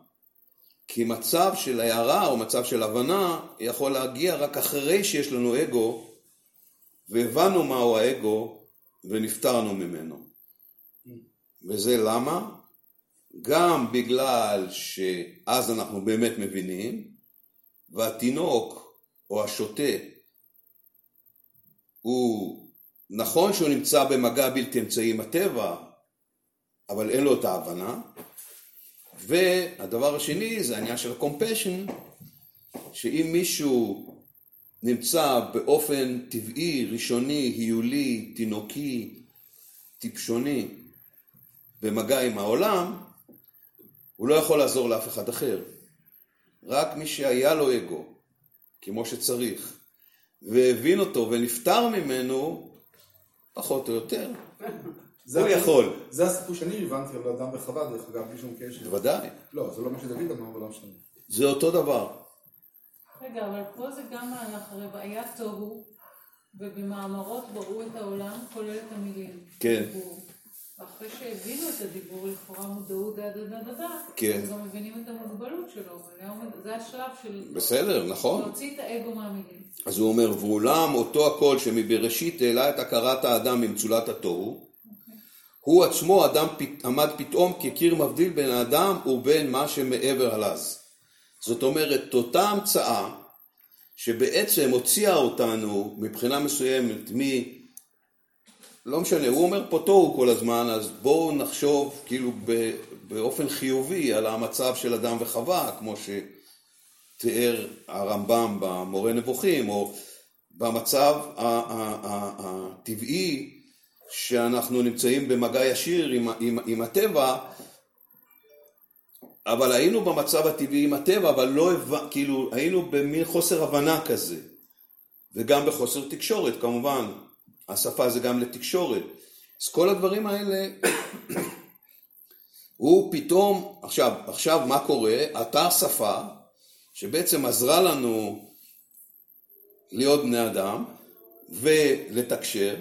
A: כי מצב של הערה או מצב של הבנה יכול להגיע רק אחרי שיש לנו אגו והבנו מהו האגו ונפטרנו ממנו. וזה למה? גם בגלל שאז אנחנו באמת מבינים והתינוק או השוטה הוא נכון שהוא נמצא במגע בלתי אמצעי עם הטבע אבל אין לו את ההבנה והדבר השני זה העניין של הקומפשן שאם מישהו נמצא באופן טבעי, ראשוני, היולי, תינוקי, טיפשוני, במגע עם העולם, הוא לא יכול לעזור לאף אחד אחר. רק מי שהיה לו אגו, כמו שצריך, והבין אותו ונפטר ממנו, פחות או יותר, הוא יכול.
C: זה הסיפור שאני הבנתי על אדם וחווה, דרך אגב, בלי שום קשר.
A: בוודאי.
C: לא, זה לא מה שדוד אמר, אבל לא משנה.
A: זה אותו דבר.
D: רגע, אבל פה זה גם מהלך, הרי והיה תוהו, ובמאמרות בראו את העולם, כולל את המילים.
A: כן.
D: ואחרי שהבינו את הדיבור, לכאורה מודעות דה דה דה דה דה,
A: כן.
D: אז גם מבינים את המוגבלות שלו, זה השלב של
A: בסדר, נכון.
D: להוציא את האגו מהמילים.
A: אז הוא אומר, ואולם אותו הקול שמבראשית העלה את הכרת האדם ממצולת התוהו, הוא עצמו אדם פ- עמד פתאום כקיר מבדיל בין האדם ובין מה שמעבר הלז. זאת אומרת, אותה המצאה שבעצם הוציאה אותנו מבחינה מסוימת מ... לא משנה, הוא אומר פה תוהו כל הזמן, אז בואו נחשוב כאילו ב- באופן חיובי על המצב של אדם וחווה, כמו שתיאר הרמב"ם במורה נבוכים, או במצב הטבעי שאנחנו נמצאים במגע ישיר עם, עם, עם הטבע, אבל היינו במצב הטבעי עם הטבע, אבל לא הבנ... כאילו, היינו במין חוסר הבנה כזה, וגם בחוסר תקשורת, כמובן, השפה זה גם לתקשורת. אז כל הדברים האלה, הוא פתאום, עכשיו, עכשיו מה קורה? אתה שפה, שבעצם עזרה לנו להיות בני אדם, ולתקשר,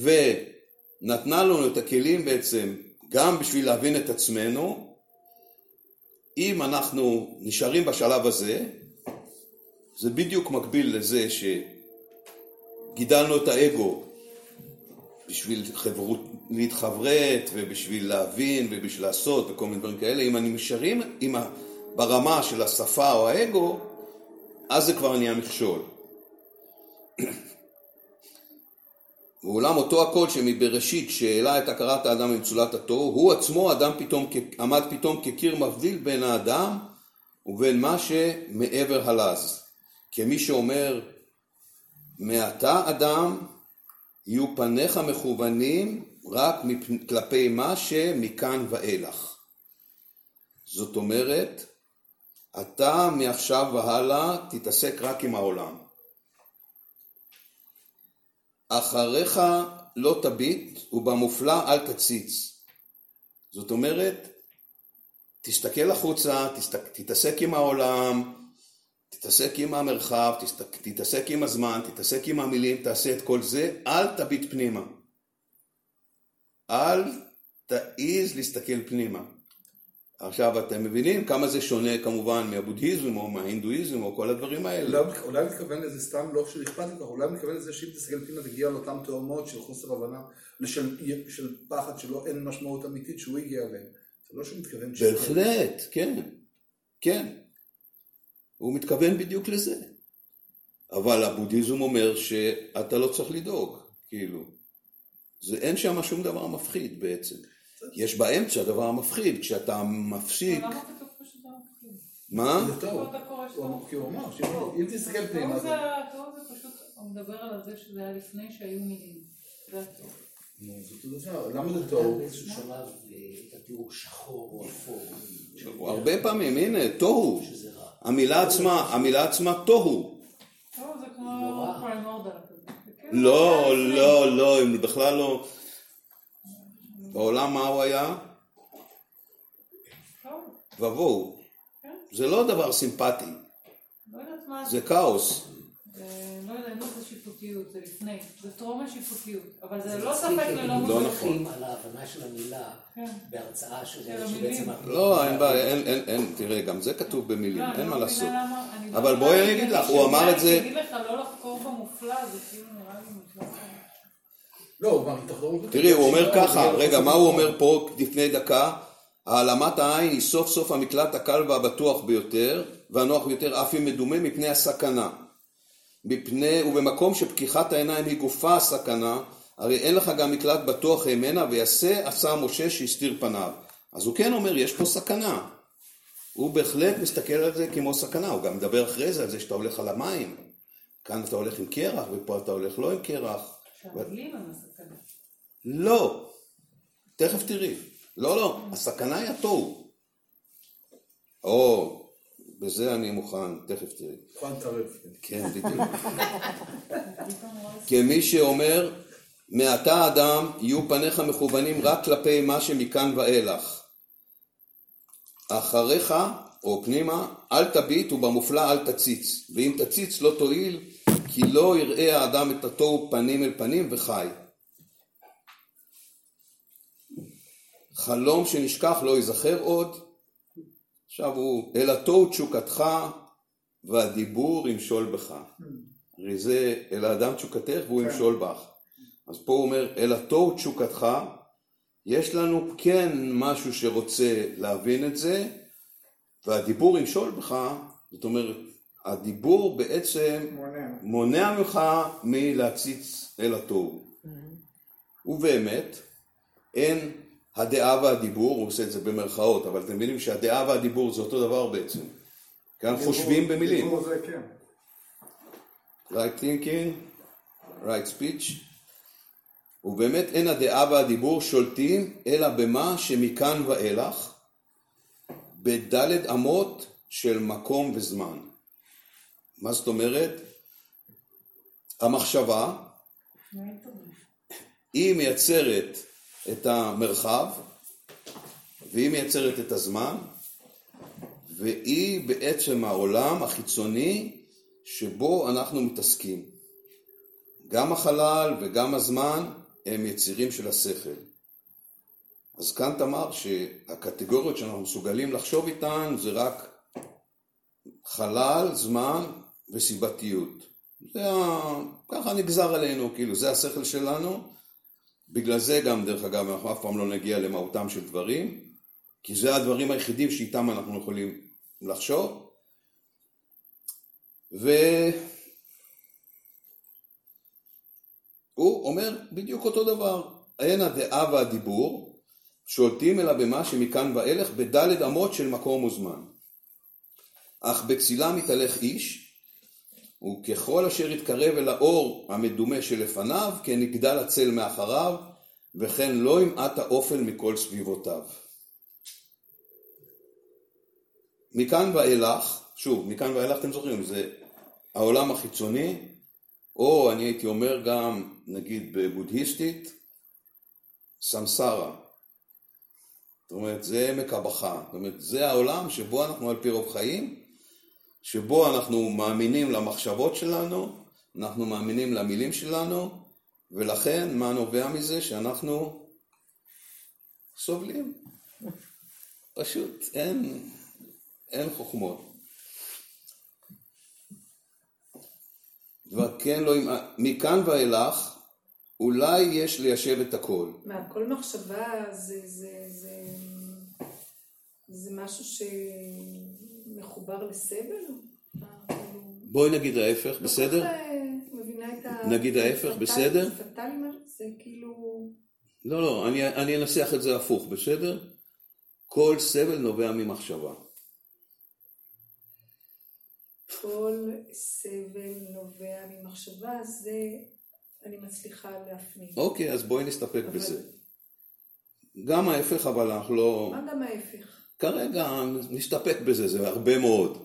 A: ונתנה לנו את הכלים בעצם גם בשביל להבין את עצמנו, אם אנחנו נשארים בשלב הזה, זה בדיוק מקביל לזה שגידלנו את האגו בשביל חברות, להתחברת ובשביל להבין ובשביל לעשות וכל מיני דברים כאלה, אם אני נשארים עם ה, ברמה של השפה או האגו, אז זה כבר נהיה מכשול. ואולם אותו הקול שמבראשית שהעלה את הכרת האדם ממצולת התוהו, הוא עצמו אדם פתאום, עמד פתאום כקיר מבדיל בין האדם ובין מה שמעבר הלז. כמי שאומר, מעתה אדם יהיו פניך מכוונים רק. כלפי מה שמכאן ואילך. זאת אומרת, אתה מעכשיו והלאה תתעסק רק עם העולם. אחריך לא תביט ובמופלא אל תציץ. זאת אומרת, תסתכל החוצה, תתעסק עם העולם, תתעסק עם המרחב, תתעסק עם הזמן, תתעסק עם המילים, תעשה את כל זה, אל תביט פנימה. אל תעיז להסתכל פנימה. עכשיו אתם מבינים כמה זה שונה כמובן מהבודהיזם או מההינדואיזם או כל הדברים האלה.
C: אולי אולי מתכוון לזה סתם לא שאכפת לי ככה, אולי מתכוון לזה שאם תסתכל פנימה תגיע לאותן תאומות של חוסר הבנה, של, של פחד שלא אין משמעות אמיתית שהוא הגיע אליהם. זה לא שהוא מתכוון ש...
A: בהחלט, כן, כן. הוא מתכוון בדיוק לזה. אבל הבודהיזם אומר שאתה לא צריך לדאוג, כאילו. זה, אין שם שום דבר מפחיד בעצם. יש באמצע דבר מפחיד, כשאתה מפסיק... מה?
C: כי הוא אמר שאם תסתכל פנימה
D: טוב
C: זה...
D: זה, טוב זה פשוט, הוא מדבר על זה שזה היה לפני שהיו מילים. זה הטוב.
C: למה זה טוב?
G: באיזשהו שלב אה, תראו שחור או אפור,
A: הרבה פעמים, הנה, תוהו. המילה עצמה, המילה עצמה תוהו. לא. לא, לא, בכלל לא... בעולם מה הוא היה? ובואו. זה לא דבר סימפטי,
D: לא
A: זה כאוס.
D: זה, לא יודע, אין לזה שיפוטיות, זה לפני. זה טרום השיפוטיות. אבל זה לא ספק ללא
G: הם
A: לא. נכון.
G: על ההבנה של המילה
D: כן.
G: בהרצאה של שבעצם...
A: לא, אין בעיה, אין, תראה, גם זה כתוב במילים,
D: לא, אני
A: אין
D: לא
A: מה לעשות.
D: אני
A: אבל בואי אני אגיד לך, הוא אמר את זה-
D: שיגיד לך לא לחקור במופלא, זה כאילו נראה לי מופלא.
C: לא.
A: תראי, הוא אומר ככה, רגע, מה הוא. אומר פה לפני דקה? העלמת העין היא סוף סוף המקלט הקל והבטוח ביותר, והנוח ביותר, אף אם מדומה מפני הסכנה. מפני, ובמקום שפקיחת העיניים היא גופה הסכנה, הרי אין לך גם מקלט בטוח ממנה, ויעשה עשה משה שהסתיר פניו. אז הוא כן אומר, יש פה סכנה. הוא בהחלט מסתכל על זה כמו סכנה, הוא גם מדבר אחרי זה על זה שאתה הולך על המים. כאן אתה הולך עם קרח, ופה אתה הולך לא עם קרח.
D: הם הסכנה.
A: לא, תכף תראי. לא, לא, הסכנה היא התוהו. או, בזה אני מוכן, תכף תראי.
C: מוכן להתערב. כן.
A: כן, בדיוק. כמי שאומר, מעתה אדם יהיו פניך מכוונים רק כלפי מה שמכאן ואילך. אחריך, או פנימה, אל תביט ובמופלא אל תציץ, ואם תציץ לא תועיל, כי לא יראה האדם את התוהו פנים אל פנים וחי. חלום שנשכח לא ייזכר עוד. עכשיו הוא, אלא תוהו תשוקתך והדיבור ימשול בך. הרי זה, אל האדם תשוקתך והוא. ימשול בך. אז פה הוא אומר, אלא תוהו תשוקתך, יש לנו כן משהו שרוצה להבין את זה, והדיבור ימשול בך, זאת אומרת, הדיבור בעצם
B: מונע.
A: מונע ממך מלהציץ אל התוהו. ובאמת, אין הדעה והדיבור, הוא עושה את זה במרכאות, אבל אתם מבינים שהדעה והדיבור זה אותו דבר בעצם. כאן חושבים במילים.
B: דיבור זה כן.
A: right thinking, right speech, ובאמת אין הדעה והדיבור שולטים אלא במה שמכאן ואילך, בדלת אמות של מקום וזמן. מה זאת אומרת? המחשבה, היא מייצרת את המרחב, והיא מייצרת את הזמן, והיא בעצם העולם החיצוני שבו אנחנו מתעסקים. גם החלל וגם הזמן הם יצירים של השכל. אז קאנט אמר שהקטגוריות שאנחנו מסוגלים לחשוב איתן זה רק חלל, זמן וסיבתיות. זה ה... ככה נגזר עלינו, כאילו, זה השכל שלנו. בגלל זה גם, דרך אגב, אנחנו אף פעם לא נגיע למהותם של דברים, כי זה הדברים היחידים שאיתם אנחנו יכולים לחשוב. והוא אומר בדיוק אותו דבר, אין הדעה והדיבור שולטים אלא במה שמכאן ואילך בדלת אמות של מקום וזמן. אך בצילה מתהלך איש, וככל אשר יתקרב אל האור המדומה שלפניו, כן יגדל הצל מאחריו, וכן לא ימעט האופל מכל סביבותיו. מכאן ואילך, שוב, מכאן ואילך אתם זוכרים, זה העולם החיצוני, או אני הייתי אומר גם, נגיד בבודהיסטית, סמסרה. זאת אומרת, זה עמק הבכה. זאת אומרת, זה העולם שבו אנחנו על פי רוב חיים, שבו אנחנו מאמינים למחשבות שלנו, אנחנו מאמינים למילים שלנו, ולכן מה נובע מזה? שאנחנו סובלים. פשוט אין, אין חוכמות. וכן לא, מכאן ואילך, אולי יש ליישב את הכל.
E: מה, כל מחשבה זה, זה, זה, זה משהו שמחובר לסבל?
A: בואי נגיד ההפך, בסדר?
E: לא כך, אה.
A: נגיד ההפך, בסדר?
E: זה כאילו...
A: לא, לא, אני, אני אנסח את זה הפוך, בסדר? כל סבל נובע ממחשבה.
E: כל סבל נובע ממחשבה, זה אני מצליחה להפנים.
A: אוקיי, אז בואי נסתפק
E: אבל-
A: בזה. גם ההפך, אבל אנחנו לא...
E: מה גם ההפך?
A: כרגע נסתפק בזה, זה הרבה מאוד.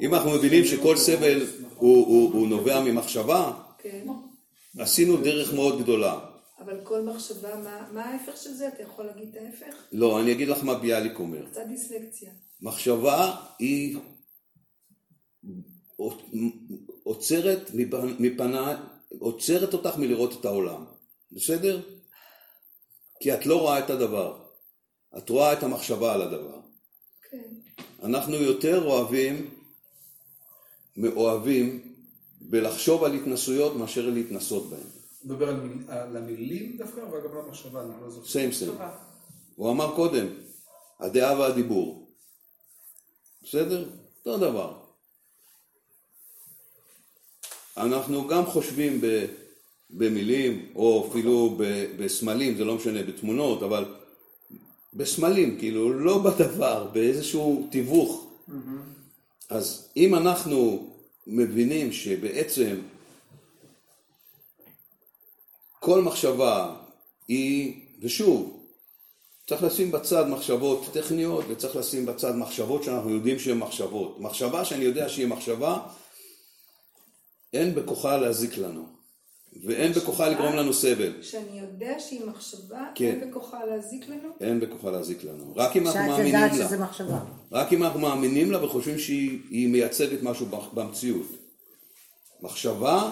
A: אם אנחנו מבינים שכל סבל הוא, נובע ממחשבה,
E: כן.
A: עשינו דרך מאוד גדולה.
E: אבל כל מחשבה, מה, ההפך של זה? אתה יכול להגיד את ההפך?
A: לא, אני אגיד לך מה ביאליק אומר.
E: קצת דיסלקציה.
A: מחשבה היא עוצרת מפ- מפנה, עוצרת אותך מלראות את העולם, בסדר? כי את לא רואה את הדבר, את רואה את המחשבה על הדבר.
E: כן.
A: אנחנו יותר אוהבים, מאוהבים בלחשוב על התנסויות מאשר להתנסות בהן.
C: מדבר על מיל- על המילים דווקא, אבל גם על המחשבה, אני לא זוכר.
A: סיים סיים. הוא אמר קודם, הדעה והדיבור. בסדר? אותו דבר. אנחנו גם חושבים ב, במילים, או אפילו ב, בסמלים, זה לא משנה, בתמונות, אבל בסמלים, כאילו, לא בדבר, באיזשהו תיווך. אז אם אנחנו מבינים שבעצם כל מחשבה היא, ושוב, צריך לשים בצד מחשבות טכניות וצריך לשים בצד מחשבות שאנחנו יודעים שהן מחשבות. מחשבה שאני יודע שהיא מחשבה, אין בכוחה להזיק לנו, ואין בכוחה לגרום לנו סבל.
E: שאני יודע שהיא מחשבה,
A: כן.
E: אין בכוחה להזיק לנו?
A: אין בכוחה להזיק לנו. רק אם אנחנו
H: שאת
A: מאמינים
H: יודעת
A: לה.
H: שזה מחשבה.
A: רק אם אנחנו מאמינים לה וחושבים שהיא היא מייצגת משהו במציאות. מחשבה,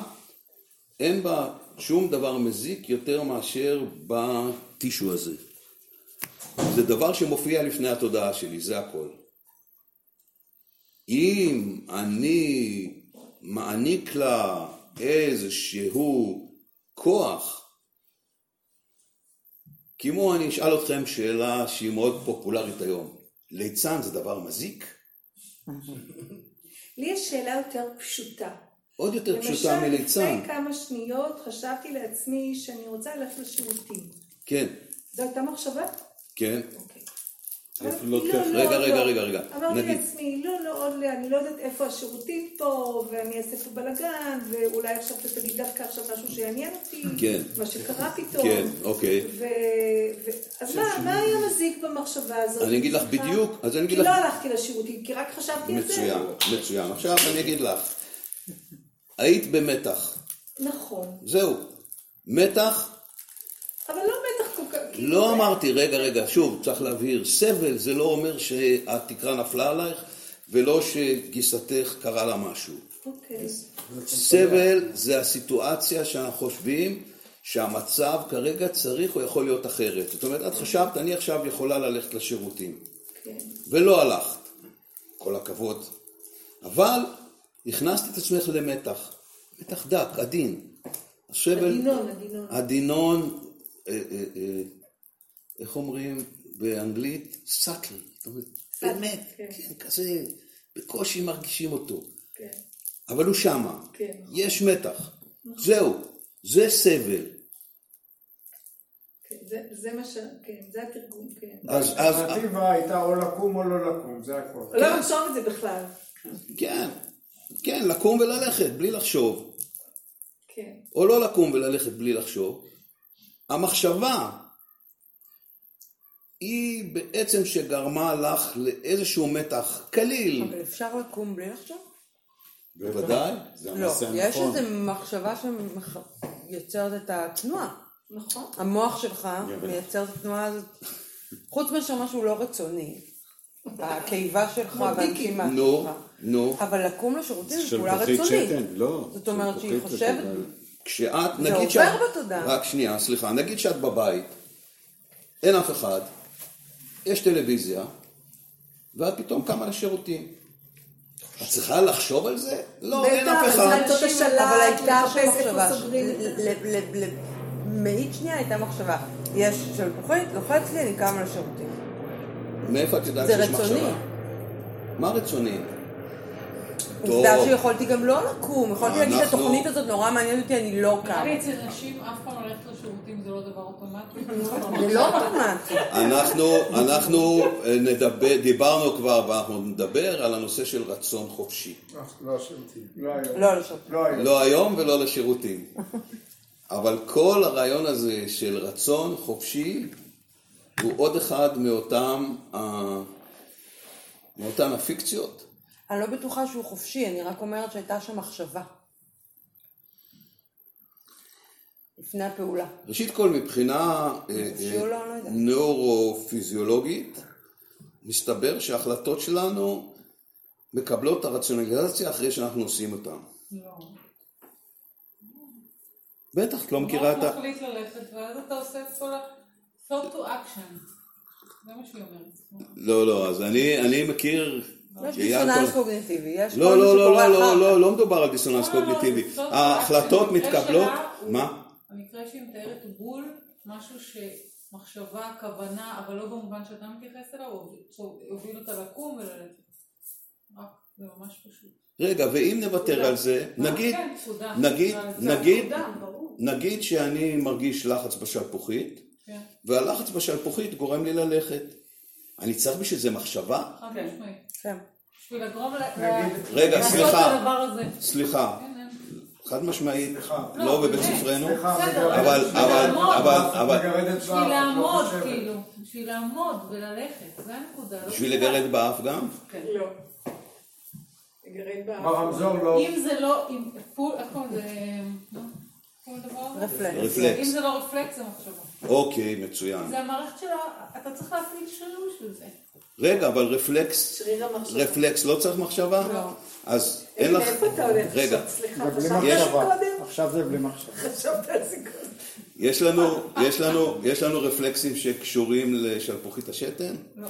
A: אין בה שום דבר מזיק יותר מאשר בטישו הזה. זה דבר שמופיע לפני התודעה שלי, זה הכל. אם אני מעניק לה איזשהו כוח, כמו אני אשאל אתכם שאלה שהיא מאוד פופולרית היום, ליצן זה דבר מזיק?
E: לי יש שאלה יותר פשוטה.
A: עוד יותר פשוטה
E: למשל,
A: מליצן.
E: לפני כמה שניות חשבתי לעצמי שאני רוצה ללכת לשירותים.
A: כן,
E: זו הייתה מחשבה?
A: כן.
E: אוקיי.
F: איפה
E: אמרתי,
F: לוקח?
A: רגע,
E: לא,
A: רגע,
E: לא.
A: רגע, רגע.
E: אמרתי. לעצמי, לא, לא, עוד לא, אני לא יודעת איפה השירותים פה, ואני אעשה פה בלאגן, ואולי עכשיו אתה תגיד דווקא עכשיו משהו שיעניין אותי,
A: כן.
E: מה שקרה פתאום.
A: כן, אוקיי.
E: אז מה, מה היה מזיק במחשבה הזאת?
A: אני אגיד לך? בדיוק, אז אני אגיד
E: כי
A: לך...
E: לא הלכתי לשירותים, כי רק חשבתי על זה.
A: מצוין, מצוין. עכשיו אני אגיד לך, היית במתח,
E: נכון.
A: זהו. מתח,
E: אבל לא. כאילו,
A: לא אמרתי, רגע, רגע, שוב, צריך להבהיר, סבל זה לא אומר שהתקרה נפלה עלייך, ולא שגיסתך קרה לה משהו.
E: אוקיי.
A: סבל זה הסיטואציה שאנחנו חושבים שהמצב כרגע צריך או יכול להיות אחרת. זאת אומרת, את חשבת, אני עכשיו יכולה ללכת לשירותים,
E: כן.
A: ולא הלכת. כל הכבוד. אבל הכנסת את עצמך למתח, מתח דק, עדין. הסבל,
E: עדינון, עדינון.
A: עדינון, אה, אה, אה, איך אומרים באנגלית? סאטל. זאת אומרת, באמת,
E: כן.
A: כן, כזה, בקושי מרגישים אותו.
E: כן.
A: אבל הוא שמה.
E: כן.
A: יש מתח. זהו, זה סבל.
E: כן, זה, זה מה ש... כן, זה התרגום, כן.
A: אז, אז,
B: האלטרנטיבה הייתה או לקום או לא לקום, זה הכל.
E: לא לחשוב את זה בכלל.
A: כן, כן, לקום וללכת בלי לחשוב,
E: כן.
A: או לא לקום וללכת בלי לחשוב. המחשבה היא בעצם שגרמה לך לאיזשהו מתח קליל,
J: אבל אפשר לקום בלי לחשוב?
A: בוודאי.
F: זה
J: לא,
F: המעשה
J: יש
F: הנכון.
J: איזו מחשבה שיוצרת את התנועה.
E: נכון.
J: המוח שלך מייצר את התנועה הזאת, חוץ מאשר משהו לא רצוני. הקיבה שלך והנשימה
A: נו,
J: שלך.
A: נו.
J: אבל לקום לשירותים זה פעולה רצונית.
F: לא.
J: זאת אומרת שהיא חושבת.
A: כשאת,
J: זה
A: נגיד
J: עובר
A: שאת...
J: בתודעה.
A: רק שנייה, סליחה. נגיד שאת בבית, אין אף אחד, יש טלוויזיה, ואת פתאום קמה לשירותים. את צריכה לחשוב על זה? לא, אין
E: בטח,
A: אף אחד.
E: השלט,
J: אבל הייתה שם
E: איפה
J: מחשבה.
E: סוגרים.
J: מאית שנייה הייתה מחשבה. יש של כוחית, לוחץ לי, אני קמה לשירותים.
A: מאיפה את יודעת
J: זה
A: שיש
J: רצוני.
A: מחשבה? מה רצוני?
J: עובדה
A: טוב.
J: שיכולתי גם לא לקום, יכולתי להגיד התוכנית הזאת נורא מעניינת אותי, אני לא קמה.
D: אצל נשים אף פעם ללכת לשירותים זה לא דבר אוטומטי.
J: זה לא אוטומטי.
A: אנחנו, אנחנו אה, נדבר, דיברנו כבר ואנחנו נדבר על הנושא של רצון חופשי.
C: לא השירותים.
B: לא היום.
J: לא לשירותים.
B: לא היום.
A: לא ולא לשירותים. אבל כל הרעיון הזה של רצון חופשי הוא עוד אחד מאותם, ה- מאותן הפיקציות
J: אני לא בטוחה שהוא חופשי, אני רק אומרת שהייתה שם מחשבה. לפני הפעולה.
A: ראשית כל, מבחינה אה,
J: או לא, לא
A: מסתבר שההחלטות שלנו מקבלות את הרציונליזציה אחרי שאנחנו עושים אותן.
D: לא.
A: בטח, את לא מכירה את ה...
D: מחליט ללכת, ואז אתה עושה את כל ה... thought to action. זה מה שהיא אומרת.
A: לא, לא, אז אני, אני מכיר...
J: יש דיסוננס קוגניטיבי, יש
A: לא, לא, לא, לא, לא. לא, לא מדובר על דיסוננס
D: לא, לא, לא,
A: קוגניטיבי. ההחלטות מתקבלות... מה?
D: המקרה שהיא מתארת הוא בול משהו שמחשבה, כוונה, אבל לא במובן שאתה מתייחס אליו, הוביל אותה לקום וללכת. זה ממש פשוט.
A: רגע, ואם נוותר על זה, נגיד,
D: כן.
A: נגיד, נגיד,
D: ברור.
A: נגיד שאני מרגיש לחץ בשלפוחית,
D: כן,
A: והלחץ בשלפוחית גורם לי ללכת. אני צריך בשביל זה מחשבה?
D: חד משמעית.
J: כן.
A: רגע, סליחה. סליחה,
D: כן, אין.
A: חד משמעית. לא
D: לא,
A: בבית ספרנו. אבל, אבל. אבל, אבל,
B: באף,
D: בשביל
B: לא
D: לעמוד. כאילו. בשביל לעמוד וללכת. זה הנקודה. לא
A: בשביל לגרד באף גם?
D: כן.
E: לא. לגרד באף.
B: ברמזור לא.
D: אם זה לא... אם... פול... איך קוראים לזה?
J: רפלקס.
A: רפלקס.
D: אם זה לא רפלקס זה מחשבה.
A: אוקיי, מצוין.
D: זה המערכת שלה, אתה צריך להפעיל שריר בשביל זה.
A: רגע, אבל רפלקס. רפלקס לא צריך מחשבה?
J: לא.
A: אז אין
E: אין
A: לך...
E: מאיפה אתה הולך
A: רגע.
E: עכשיו? סליחה,
B: זה בלי
E: חשבת על זה
B: מחשבה.
E: קודם?
B: עכשיו זה בלי מחשבה.
E: חשבת על זה קודם.
A: יש לנו, יש לנו, יש לנו רפלקסים שקשורים לשלפוחית השתן?
D: לא.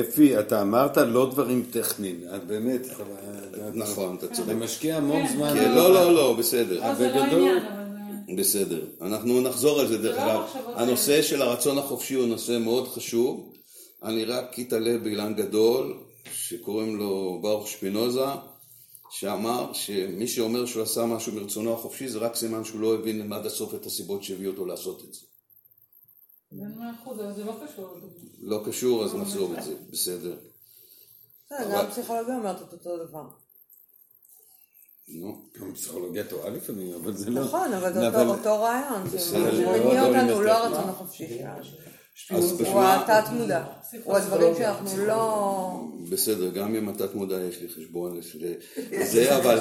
F: אפי, אתה אמרת לא דברים טכניים, את באמת,
A: נכון, אתה
F: אתה
A: צודק.
F: משקיע המון
D: כן.
F: זמן.
A: כן, לא, לא, לא, בסדר.
D: לא, זה לא העניין, אבל.
A: בסדר. אנחנו נחזור על זה דרך
D: לא
A: אגב.
D: המחשבות
A: הנושא. של הרצון החופשי הוא נושא מאוד חשוב. אני רק אתעלה באילן גדול, שקוראים לו ברוך שפינוזה, שאמר שמי שאומר שהוא עשה משהו מרצונו החופשי זה רק סימן שהוא לא הבין עד הסוף את הסיבות שהביאו אותו לעשות את זה.
D: זה לא קשור.
A: לא קשור, אז נחזור את זה. בסדר.
J: גם פסיכולוגיה אומרת את אותו דבר.
A: נו.
F: גם פסיכולוגיה טועה לפעמים, אבל זה לא...
J: נכון, אבל זה אותו- רעיון. זה
A: לא
J: מניע אותנו, לא הרצון החופשי שלנו.
A: אז
J: הוא התת מודע. הוא הדברים שאנחנו לא...
A: בסדר, גם עם התת מודע יש לי חשבון, יש לי... זה, אבל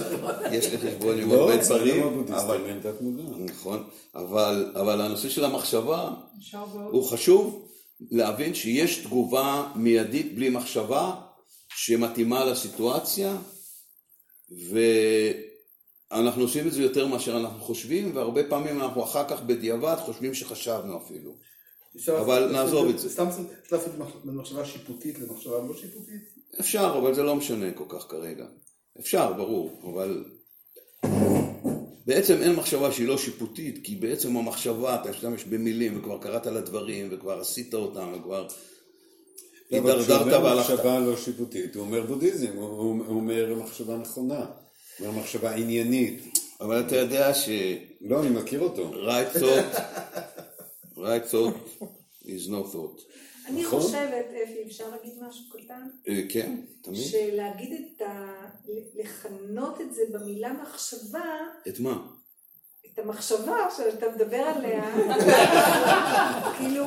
A: יש לי חשבון עם
F: לא,
A: הרבה דברים, אבל...
F: אין תת מודע.
A: נכון, אבל, אבל הנושא של המחשבה. הוא חשוב להבין שיש תגובה מיידית בלי מחשבה שמתאימה לסיטואציה ואנחנו עושים את זה יותר מאשר אנחנו חושבים והרבה פעמים אנחנו אחר כך בדיעבד חושבים שחשבנו אפילו. אבל
C: לעשות-
A: נעזוב את זה.
C: סתם צריך להפריד בין מחשבה שיפוטית למחשבה לא שיפוטית.
A: אפשר, אבל זה לא משנה כל כך כרגע. אפשר, ברור, אבל בעצם אין מחשבה שהיא לא שיפוטית, כי בעצם המחשבה, אתה משתמש במילים, וכבר קראת לה דברים, וכבר עשית אותם, וכבר
F: לא, אבל כשהוא
A: הידרדרת
F: אומר
A: והלכת.
F: מחשבה לא שיפוטית, הוא אומר בודהיזם, הוא- אומר מחשבה נכונה, הוא אומר מחשבה עניינית.
A: אבל אתה יודע ש-
F: לא, אני מכיר אותו.
A: thought, right thought is no thought.
E: אני
F: נכון.
E: חושבת, אפי, אפשר להגיד משהו קטן?
A: אה, כן, תמיד.
E: שלהגיד את ה... לכנות את זה במילה מחשבה,
A: את מה?
E: את המחשבה שאתה מדבר עליה, כאילו,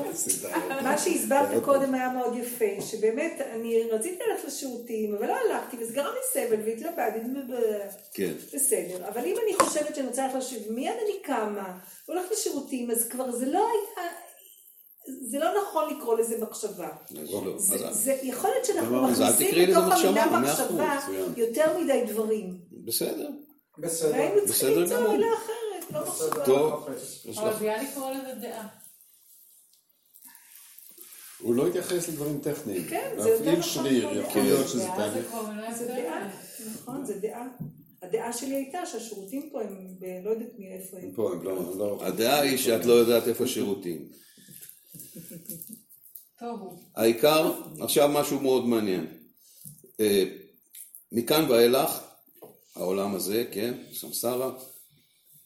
E: מה שהסברת קודם היה מאוד יפה, שבאמת אני רציתי ללכת לשירותים, אבל לא הלכתי, וזה גרם לי סבל והתלבטתי,
A: כן.
E: בסדר, אבל אם אני חושבת שאני רוצה ללכת לשירותים, מיד אני קמה, הולכת לשירותים, אז כבר זה לא היה, זה לא נכון לקרוא לזה מחשבה.
A: אז לא. אז-
E: זה, יכול להיות שאנחנו מכניסים לתוך המילה
A: מחשבה.
E: יותר מדי דברים.
A: בסדר.
B: בסדר.
A: בסדר גמור.
E: לא מחשבה.
A: טוב. יש
D: אבל ביאליק קורא לזה דעה.
F: הוא לא התייחס לדברים טכניים.
E: כן, זה יותר
F: להפעיל
E: נכון
F: שריר, יכול. להיות שזה תהליך.
D: מילה
E: זה. דעה, נכון, זה דעה. הדעה שלי הייתה שהשירותים פה הם. לא יודעת מאיפה הם.
F: פה, הם לא- לא...
A: הדעה היא שאת לא יודעת איפה השירותים. העיקר, עכשיו משהו מאוד מעניין. אה, מכאן ואילך, העולם הזה, כן, סמסרה,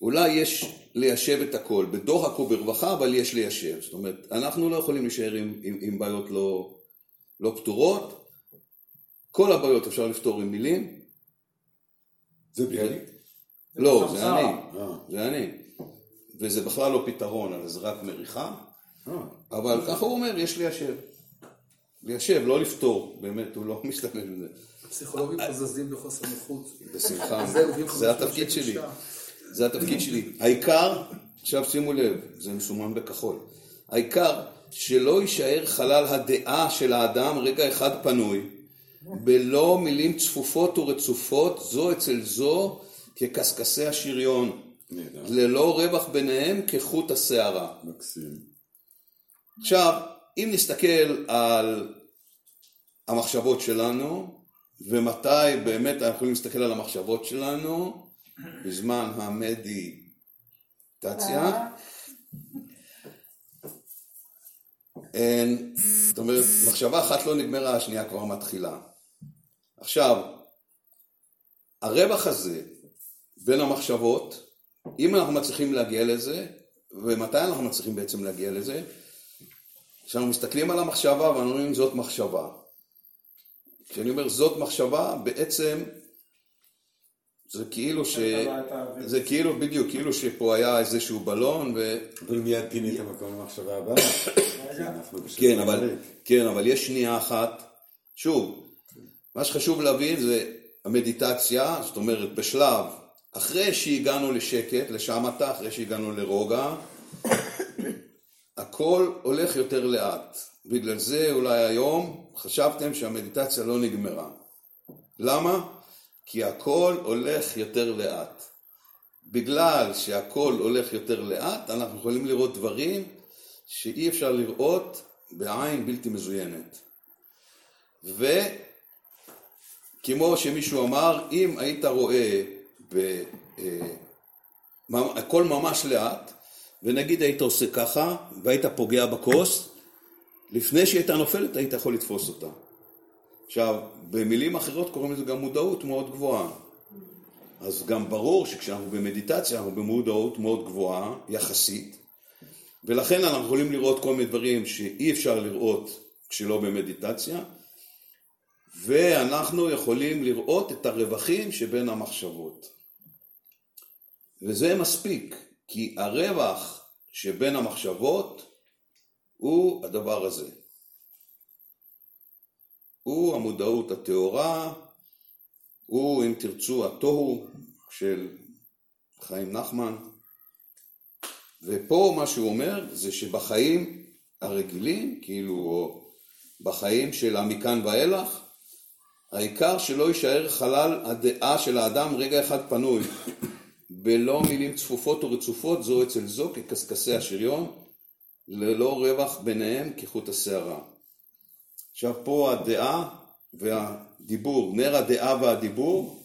A: אולי יש ליישב את הכל, בדוחק וברווחה, אבל יש ליישב. זאת אומרת, אנחנו לא יכולים להישאר עם, עם, עם בעיות לא, לא פתורות. כל הבעיות אפשר לפתור עם מילים.
F: זה ביאליק?
A: לא, זה
B: סמסרה.
A: אני.
F: אה.
A: זה אני. וזה בכלל לא פתרון, אבל זה רק מריחה.
F: אה.
A: אבל ככה הוא אומר, יש ליישב. ליישב, לא לפתור, באמת, הוא לא משתמש בזה.
C: פסיכולוגים חזזים בחוסר נוחות.
A: בשמחה,
C: זה גובים
A: זה
C: 500
A: התפקיד שלי. זה התפקיד שלי. העיקר, עכשיו שימו לב, זה מסומן בכחול. העיקר שלא יישאר חלל הדעה של האדם רגע אחד פנוי, בלא מילים צפופות ורצופות, זו אצל זו כקשקשי השריון. ללא רווח ביניהם כחוט השערה.
F: מקסים.
A: עכשיו, אם נסתכל על המחשבות שלנו, ומתי באמת אנחנו יכולים להסתכל על המחשבות שלנו, בזמן המדיטציה, אין, זאת אומרת, מחשבה אחת לא נגמרה, השנייה כבר מתחילה. עכשיו, הרווח הזה בין המחשבות, אם אנחנו מצליחים להגיע לזה, ומתי אנחנו מצליחים בעצם להגיע לזה? כשאנחנו מסתכלים על המחשבה ואנחנו אומרים זאת מחשבה. כשאני אומר זאת מחשבה, בעצם זה כאילו ש... זה כאילו, בדיוק, כאילו שפה היה איזשהו בלון ו...
F: אבל מיד פינית מקום למחשבה הבאה.
A: כן, אבל. כן, אבל יש שנייה אחת. שוב, מה שחשוב להבין זה המדיטציה, זאת אומרת, בשלב, אחרי שהגענו לשקט, לשמטה, אחרי שהגענו לרוגע, הכל הולך יותר לאט. בגלל זה אולי היום חשבתם שהמדיטציה לא נגמרה. למה? כי הכל הולך יותר לאט. בגלל שהכל הולך יותר לאט, אנחנו יכולים לראות דברים שאי אפשר לראות בעין בלתי מזוינת. וכמו שמישהו אמר, אם היית רואה ב, אה, הכל ממש לאט, ונגיד היית עושה ככה, והיית פוגע בכוס, לפני שהיא הייתה נופלת היית יכול לתפוס אותה. עכשיו, במילים אחרות קוראים לזה גם מודעות מאוד גבוהה. אז גם ברור שכשאנחנו במדיטציה אנחנו במודעות מאוד גבוהה, יחסית, ולכן אנחנו יכולים לראות כל מיני דברים שאי אפשר לראות כשלא במדיטציה, ואנחנו יכולים לראות את הרווחים שבין המחשבות. וזה מספיק, כי הרווח שבין המחשבות הוא הדבר הזה. הוא המודעות הטהורה, הוא, אם תרצו, התוהו של חיים נחמן. ופה מה שהוא אומר זה שבחיים הרגילים, כאילו, בחיים של המכאן ואילך, העיקר שלא יישאר חלל הדעה של האדם רגע אחד פנוי, בלא מילים צפופות ורצופות זו אצל זו כקשקשי השריון, ללא רווח ביניהם כחוט השערה. עכשיו פה הדעה והדיבור, נר הדעה והדיבור,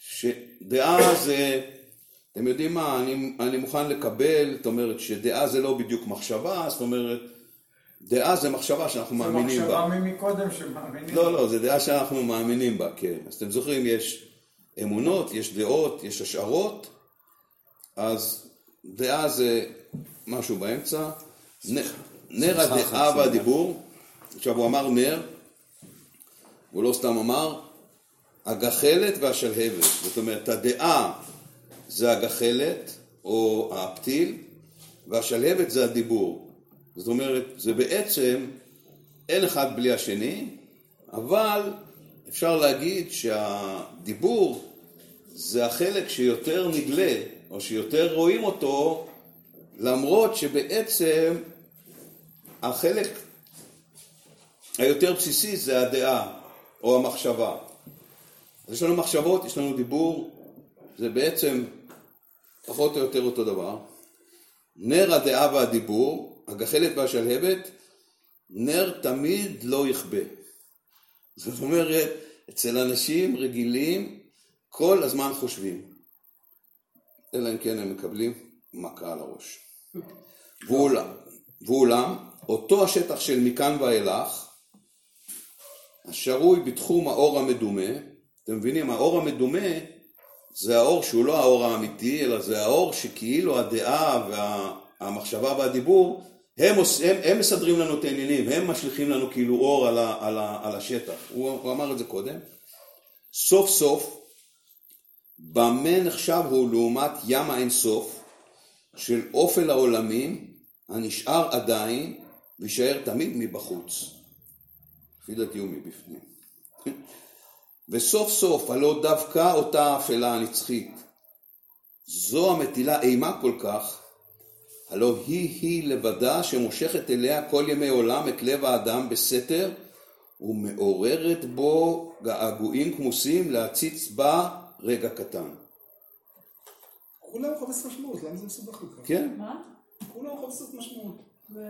A: שדעה זה, אתם יודעים מה, אני, אני מוכן לקבל, זאת אומרת שדעה זה לא בדיוק מחשבה, זאת אומרת, דעה זה מחשבה שאנחנו
B: זו
A: מאמינים בה.
B: מחשבה ממקודם שמאמינים.
A: לא, לא, זו דעה שאנחנו מאמינים בה, כן. אז אתם זוכרים, יש אמונות, יש דעות, יש השערות, אז דעה זה משהו באמצע. נר הדעה והדיבור, עכשיו הוא אמר נר, הוא לא סתם אמר, הגחלת והשלהבת. זאת אומרת, הדעה זה הגחלת או הפתיל, והשלהבת זה הדיבור. זאת אומרת, זה בעצם אין אחד בלי השני, אבל אפשר להגיד שהדיבור זה החלק שיותר נגלה, או שיותר רואים אותו, למרות שבעצם החלק היותר בסיסי זה הדעה או המחשבה. אז יש לנו מחשבות, יש לנו דיבור, זה בעצם פחות או יותר אותו דבר. נר הדעה והדיבור, הגחלת והשלהבת, נר תמיד לא יכבה. זאת אומרת, אצל אנשים רגילים כל הזמן חושבים, אלא אם כן הם מקבלים מכה על הראש. ואולם, ואולם, אותו השטח של מכאן ואילך, השרוי בתחום האור המדומה, אתם מבינים, האור המדומה זה האור שהוא לא האור האמיתי, אלא זה האור שכאילו הדעה והמחשבה והדיבור, הם, עוש, הם, הם מסדרים לנו את העניינים, הם משליכים לנו כאילו אור על, ה, על, ה, על השטח. הוא, הוא אמר את זה קודם. סוף סוף, במה נחשב הוא לעומת ים האינסוף של אופל העולמים הנשאר עדיין ויישאר תמיד מבחוץ. לפי דעתי הוא מבפנים. וסוף סוף הלא דווקא אותה האפלה הנצחית. זו המטילה אימה כל כך, הלא היא-היא לבדה שמושכת אליה כל ימי עולם את לב האדם בסתר, ומעוררת בו געגועים כמוסים להציץ בה רגע קטן.
C: כולם מחפש משמעות, למה זה מסובך כל כך?
A: כן,
D: מה?
C: כולם מחפש משמעות.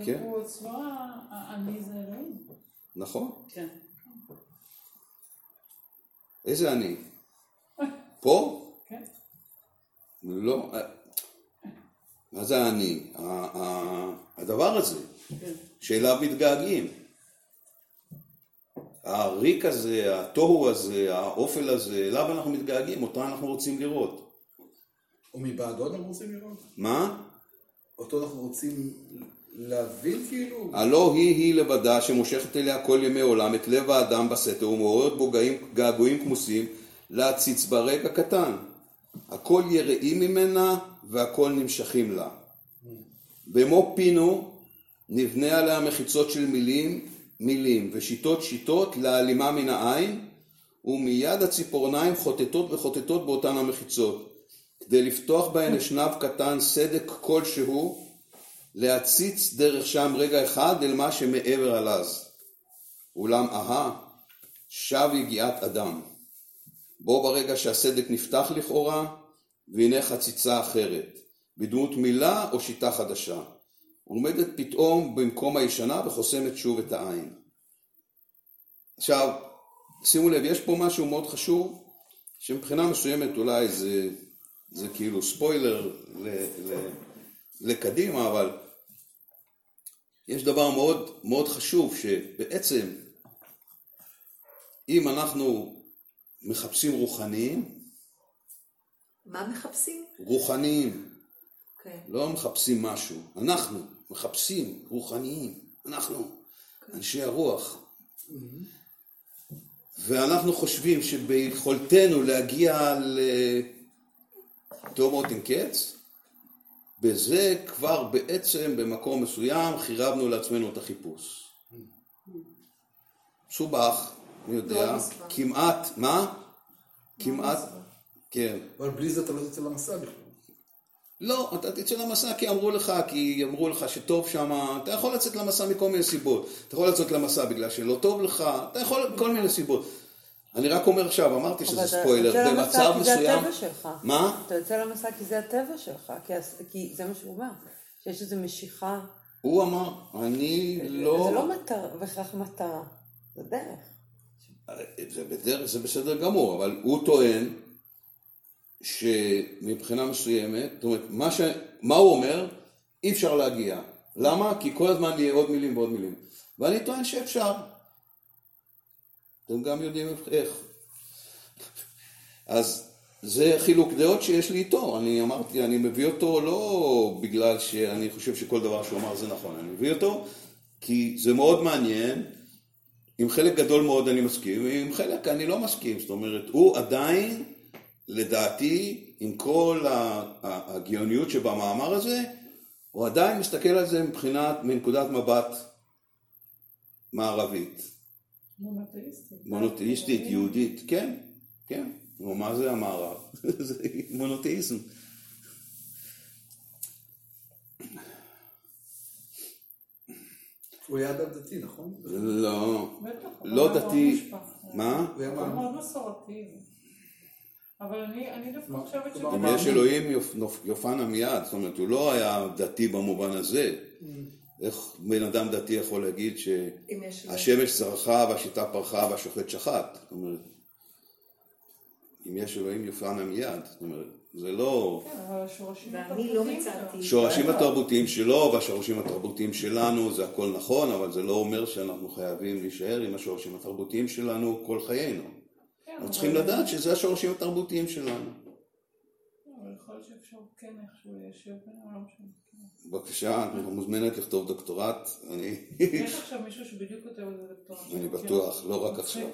A: כן.
D: והוא עצמו, אני זה אלוהים.
A: נכון.
J: כן.
A: איזה אני? פה?
D: כן.
A: לא. מה זה אני? הדבר הזה, שאליו מתגעגעים. הריק הזה, התוהו הזה, האופל הזה, אליו אנחנו מתגעגעים, אותו אנחנו רוצים לראות.
C: ומבעדו אנחנו רוצים לראות?
A: מה?
C: אותו אנחנו רוצים להבין כאילו?
A: הלא היא היא לבדה שמושכת אליה כל ימי עולם את לב האדם בסתר ומעוררת בו געגועים כמוסים להציץ ברגע קטן. הכל יראים ממנה והכל נמשכים לה. במו פינו נבנה עליה מחיצות של מילים, מילים ושיטות שיטות להעלימה מן העין ומיד הציפורניים חוטטות וחוטטות באותן המחיצות כדי לפתוח בהן אשנב קטן סדק כלשהו להציץ דרך שם רגע אחד אל מה שמעבר על אז. אולם אהה, שב יגיעת אדם. בו ברגע שהסדק נפתח לכאורה, והנה חציצה אחרת, בדמות מילה או שיטה חדשה, עומדת פתאום במקום הישנה וחוסמת שוב את העין. עכשיו, שימו לב, יש פה משהו מאוד חשוב, שמבחינה מסוימת אולי זה, זה כאילו ספוילר ל, ל, לקדימה, אבל יש דבר מאוד מאוד חשוב, שבעצם אם אנחנו מחפשים רוחניים,
E: מה מחפשים?
A: רוחניים,
E: כן.
A: לא מחפשים משהו, אנחנו מחפשים רוחניים, אנחנו, אנשי הרוח. ואנחנו חושבים שביכולתנו להגיע לתאומות אין קץ, בזה כבר בעצם במקום מסוים חירבנו לעצמנו את החיפוש. מסובך, אני יודע. כמעט, מה? כמעט, כן.
C: אבל בלי זה אתה לא תצא למסע בכלל.
A: לא, אתה תצא למסע כי אמרו לך, כי אמרו לך שטוב שם, אתה יכול לצאת למסע מכל מיני סיבות. אתה יכול לצאת למסע בגלל שלא טוב לך, אתה יכול כל מיני סיבות. אני רק אומר עכשיו, אמרתי שזה
J: אבל אתה
A: ספוילר,
J: יוצא למסע
A: במצב
J: כי זה
A: מסוים...
J: הטבע שלך.
A: מה?
J: אתה יוצא למסע כי זה הטבע שלך, כי זה מה שהוא אומר, שיש איזו משיכה.
A: הוא אמר, אני לא...
J: זה לא מטרה, בהכרח מטרה, זה דרך.
A: זה, בדרך, זה בסדר גמור, אבל הוא טוען שמבחינה מסוימת, זאת אומרת, מה, ש, מה הוא אומר? אי אפשר להגיע. למה? כי כל הזמן יהיה עוד מילים ועוד מילים. ואני טוען שאפשר. אתם גם יודעים איך. אז זה חילוק דעות שיש לי איתו. אני אמרתי, אני מביא אותו לא בגלל שאני חושב שכל דבר שהוא אמר זה נכון, אני מביא אותו כי זה מאוד מעניין. עם חלק גדול מאוד אני מסכים, ועם חלק אני לא מסכים. זאת אומרת, הוא עדיין, לדעתי, עם כל הגאוניות שבמאמר הזה, הוא עדיין מסתכל על זה מבחינת, מנקודת מבט מערבית,
D: מונותאיסטית.
A: מונותאיסטית, יהודית, כן, כן. נו, מה זה המערב? זה מונותאיזם.
C: הוא היה אדם דתי, נכון?
A: לא, לא דתי. מה?
C: הוא היה.
D: מאוד מסורתי. אבל אני אני דווקא? חושבת שגם...
A: אם יש אלוהים יופנה מיד, זאת אומרת, הוא לא היה דתי במובן הזה. איך בן אדם דתי יכול להגיד שהשמש זרחה והשיטה פרחה והשוחט שחט? זאת אומרת, אם יש אלוהים יופנה מיד, זאת אומרת, זה לא...
D: כן, אבל השורשים
E: ואני לא
D: התרבותיים
E: מצאתי-
D: שלו.
A: השורשים התרבותיים שלו והשורשים התרבותיים שלנו זה הכל נכון, אבל זה לא אומר שאנחנו חייבים להישאר עם השורשים התרבותיים שלנו כל חיינו.
D: כן,
A: אנחנו צריכים לדעת שזה השורשים התרבותיים שלנו.
D: אבל יכול להיות שאפשר כן איכשהו ליישב ביניהם, לא משנה.
A: בבקשה, את מוזמנת לכתוב דוקטורט, אני...
D: יש עכשיו מישהו שבדיוק כותב על זה דוקטורט.
A: אני בטוח, לא רק עכשיו.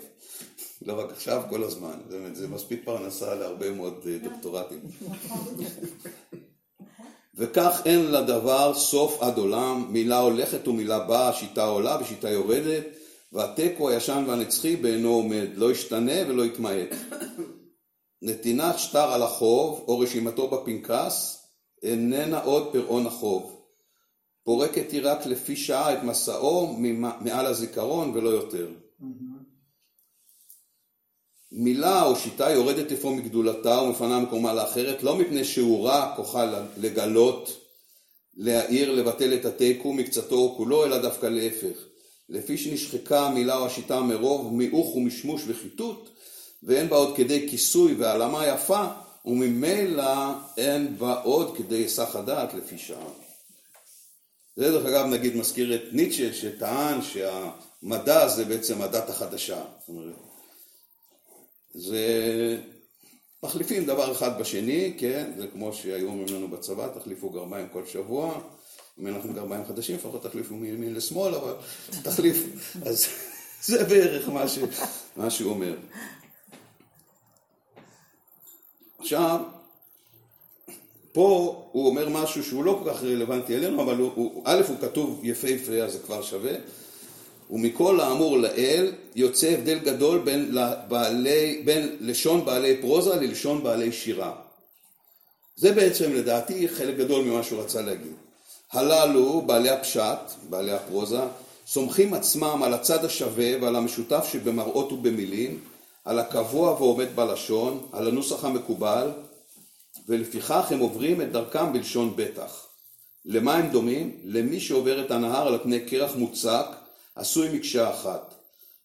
A: לא רק עכשיו, כל הזמן. זה מספיק פרנסה להרבה מאוד אה, דוקטורטים. וכך אין לדבר סוף עד עולם, מילה הולכת ומילה באה, שיטה עולה ושיטה יורדת, והתיקו הישן והנצחי בעינו עומד, לא ישתנה ולא יתמעט. נתינת שטר על החוב או רשימתו בפנקס איננה עוד פירעון החוב. פורקת היא רק לפי שעה את מסעו מעל הזיכרון ולא יותר. מילה או שיטה יורדת אפוא מגדולתה ומפנה מקומה לאחרת, לא מפני שהוא רע כוחה לגלות, להעיר, לבטל את התיקו מקצתו או כולו, אלא דווקא להפך. לפי שנשחקה המילה או השיטה מרוב מיעוך ומשמוש וחיטוט, ואין בה עוד כדי כיסוי והעלמה יפה, וממילא אין בה עוד כדי היסח הדעת לפי שעה. זה דרך אגב נגיד מזכיר את ניטשה שטען שהמדע זה בעצם הדת החדשה. זאת אומרת, זה מחליפים דבר אחד בשני, כן, זה כמו שהיו אומרים לנו בצבא, תחליפו גרביים כל שבוע, אם אין לכם גרביים חדשים, לפחות תחליפו מימין לשמאל, אבל תחליפו, אז זה בערך מה, ש, מה שהוא אומר. עכשיו, פה הוא אומר משהו שהוא לא כל כך רלוונטי אלינו, אבל הוא, הוא, א', הוא כתוב יפהפה, אז זה כבר שווה. ומכל האמור לאל יוצא הבדל גדול בין, לבעלי, בין לשון בעלי פרוזה ללשון בעלי שירה. זה בעצם לדעתי חלק גדול ממה שהוא רצה להגיד. הללו, בעלי הפשט, בעלי הפרוזה, סומכים עצמם על הצד השווה ועל המשותף שבמראות ובמילים, על הקבוע ועומד בלשון, על הנוסח המקובל, ולפיכך הם עוברים את דרכם בלשון בטח. למה הם דומים? למי שעובר את הנהר על פני קרח מוצק, עשוי מקשה אחת.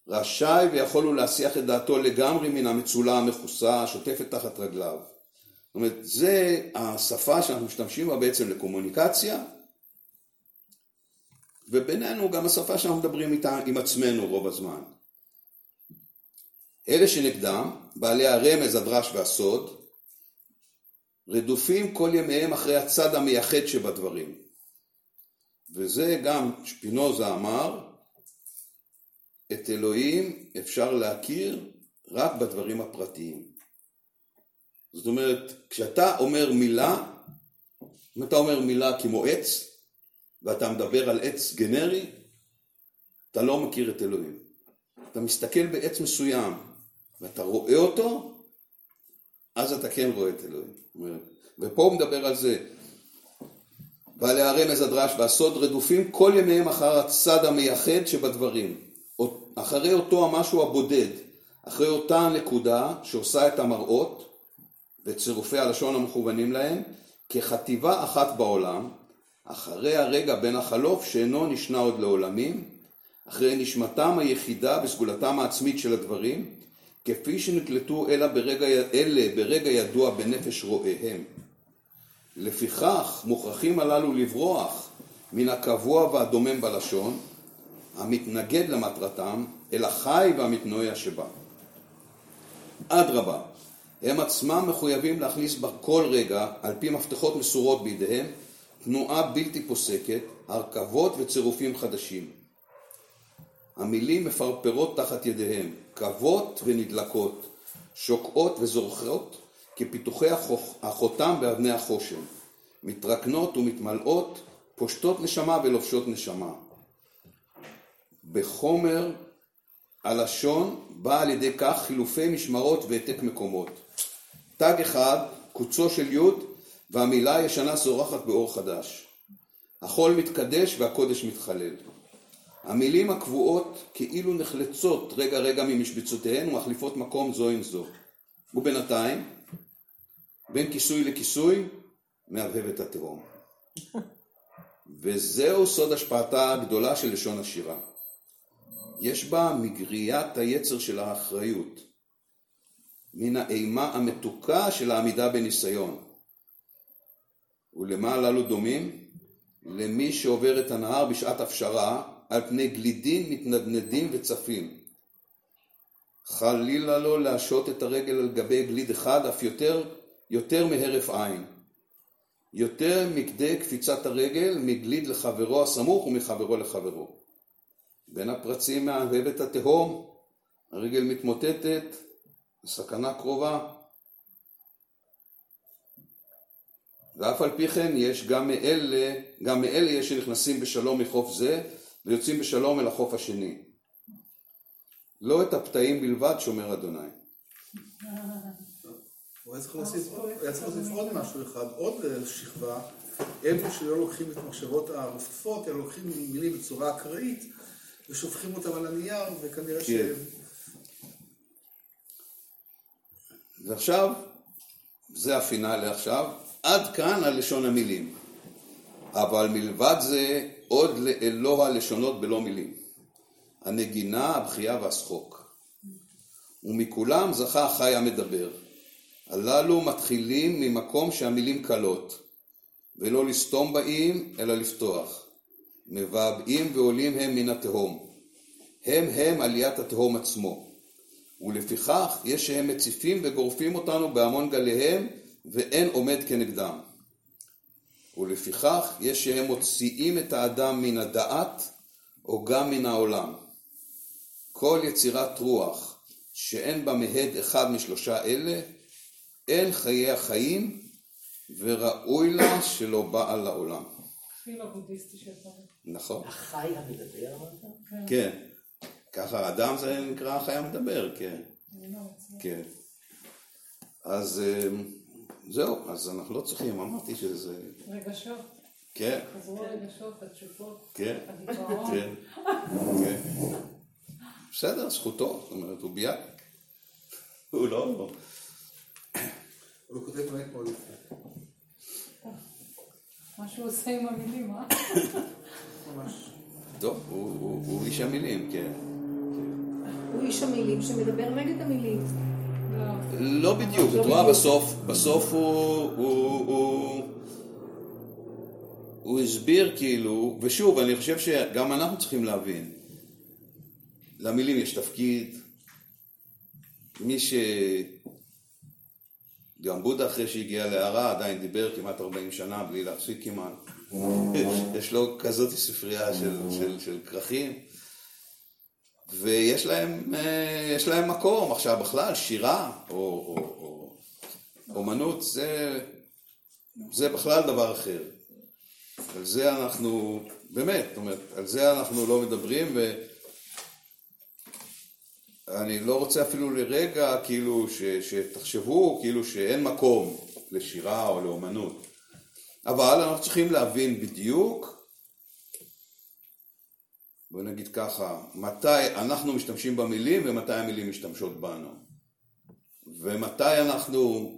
A: רשאי ויכול הוא להסיח את דעתו לגמרי מן המצולה המכוסה השוטפת תחת רגליו. זאת אומרת, זה השפה שאנחנו משתמשים בה בעצם לקומוניקציה, ובינינו גם השפה שאנחנו מדברים איתה עם עצמנו רוב הזמן. אלה שנגדם, בעלי הרמז, הדרש והסוד, רדופים כל ימיהם אחרי הצד המייחד שבדברים. וזה גם שפינוזה אמר, את אלוהים אפשר להכיר רק בדברים הפרטיים. זאת אומרת, כשאתה אומר מילה, אם אתה אומר מילה כמו עץ, ואתה מדבר על עץ גנרי, אתה לא מכיר את אלוהים. אתה מסתכל בעץ מסוים, ואתה רואה אותו, אז אתה כן רואה את אלוהים. ופה הוא מדבר על זה. בעלי הרמז הדרש והסוד רדופים כל ימיהם אחר הצד המייחד שבדברים. אחרי אותו המשהו הבודד, אחרי אותה הנקודה שעושה את המראות וצירופי הלשון המכוונים להם, כחטיבה אחת בעולם, אחרי הרגע בין החלוף שאינו נשנה עוד לעולמים, אחרי נשמתם היחידה וסגולתם העצמית של הדברים, כפי שנקלטו אלה ברגע, אלה ברגע ידוע בנפש רואיהם. לפיכך מוכרחים הללו לברוח מן הקבוע והדומם בלשון, המתנגד למטרתם, אל החי והמתנועע שבה. אדרבה, הם עצמם מחויבים להכניס בכל רגע, על פי מפתחות מסורות בידיהם, תנועה בלתי פוסקת, הרכבות וצירופים חדשים. המילים מפרפרות תחת ידיהם, קבות ונדלקות, שוקעות וזורחות כפיתוחי החותם באבני החושן, מתרקנות ומתמלאות, פושטות נשמה ולובשות נשמה. בחומר הלשון בא על ידי כך חילופי משמרות והעתק מקומות. תג אחד, קוצו של יוד, והמילה הישנה זורחת באור חדש. החול מתקדש והקודש מתחלל. המילים הקבועות כאילו נחלצות רגע רגע ממשבצותיהן ומחליפות מקום זו עם זו. ובינתיים, בין כיסוי לכיסוי, מהבהבת התהום. וזהו סוד השפעתה הגדולה של לשון השירה. יש בה מגריית היצר של האחריות, מן האימה המתוקה של העמידה בניסיון. ולמה הללו דומים? למי שעובר את הנהר בשעת הפשרה על פני גלידים מתנדנדים וצפים. חלילה לו להשעות את הרגל על גבי גליד אחד אף יותר, יותר מהרף עין. יותר מכדי קפיצת הרגל מגליד לחברו הסמוך ומחברו לחברו. בין הפרצים מהבהבת התהום, הרגל מתמוטטת, סכנה קרובה. ואף על פי כן יש גם מאלה, גם מאלה יש שנכנסים בשלום מחוף זה ויוצאים בשלום אל החוף השני. לא את הפתאים בלבד שומר אדוני.
C: הוא היה צריך להוסיף עוד משהו אחד, עוד שכבה, אלו שלא לוקחים את המחשבות הרופפות, אלא לוקחים מילים בצורה אקראית ושופכים אותם על הנייר, וכנראה ש...
A: כן. ועכשיו, זה הפינאלי עכשיו, עד כאן הלשון המילים. אבל מלבד זה, עוד לאלוה הלשונות בלא מילים. הנגינה, הבכייה והשחוק. ומכולם זכה החי המדבר. הללו מתחילים ממקום שהמילים קלות, ולא לסתום באים, אלא לפתוח. מבעבעים ועולים הם מן התהום. הם הם עליית התהום עצמו. ולפיכך יש שהם מציפים וגורפים אותנו בהמון גליהם, ואין עומד כנגדם. ולפיכך יש שהם מוציאים את האדם מן הדעת, או גם מן העולם. כל יצירת רוח שאין בה מהד אחד משלושה אלה, אין חיי החיים, וראוי לה שלא באה לעולם.
D: אפילו הבודהיסטי שאתה...
A: נכון.
G: החי המדבר אמרת?
A: כן. ככה אדם זה נקרא החי המדבר, כן. כן. אז אמ, זהו, אז אנחנו לא צריכים, אמרתי שזה...
D: רגשות.
A: כן,
D: חזרו הרגשות, התשוקות,
A: כן,
D: הדיכאון.
A: כן, כן. בסדר, זכותו, זאת אומרת, הוא ביאק. הוא לא...
C: הוא כותב באמת מאוד יפה.
D: מה שהוא עושה עם המילים, אה?
C: ממש.
A: טוב, הוא איש המילים, כן.
E: הוא איש המילים שמדבר נגד המילים.
A: לא בדיוק, את רואה בסוף, בסוף הוא, הוא, הסביר כאילו, ושוב, אני חושב שגם אנחנו צריכים להבין, למילים יש תפקיד, מי ש... גם בודה אחרי שהגיע להערה עדיין דיבר כמעט 40 שנה בלי להפסיק כמעט. יש לו כזאת ספרייה של, של, של כרכים. ויש להם, אה, להם מקום. עכשיו בכלל, שירה או, או, או אומנות זה, זה בכלל דבר אחר. על זה אנחנו, באמת, זאת אומרת, על זה אנחנו לא מדברים ואני לא רוצה אפילו לרגע כאילו ש, שתחשבו כאילו שאין מקום לשירה או לאומנות. אבל אנחנו צריכים להבין בדיוק בוא נגיד ככה, מתי אנחנו משתמשים במילים ומתי המילים משתמשות בנו. ומתי אנחנו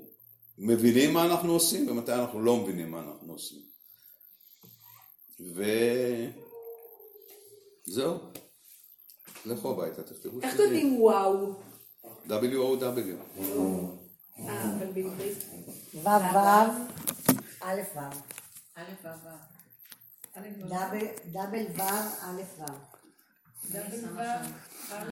A: מבינים מה אנחנו עושים ומתי אנחנו לא מבינים מה אנחנו עושים. וזהו. לכו הביתה, תכתבו
E: איך. כותבים וואו?
A: W-O-W.
E: אה, אבל בעברית.
H: וו וו, א' וו.
D: א' ו' ו'. א' ו'
H: דאבל דאבל וו, א' וו.
D: ד' ו'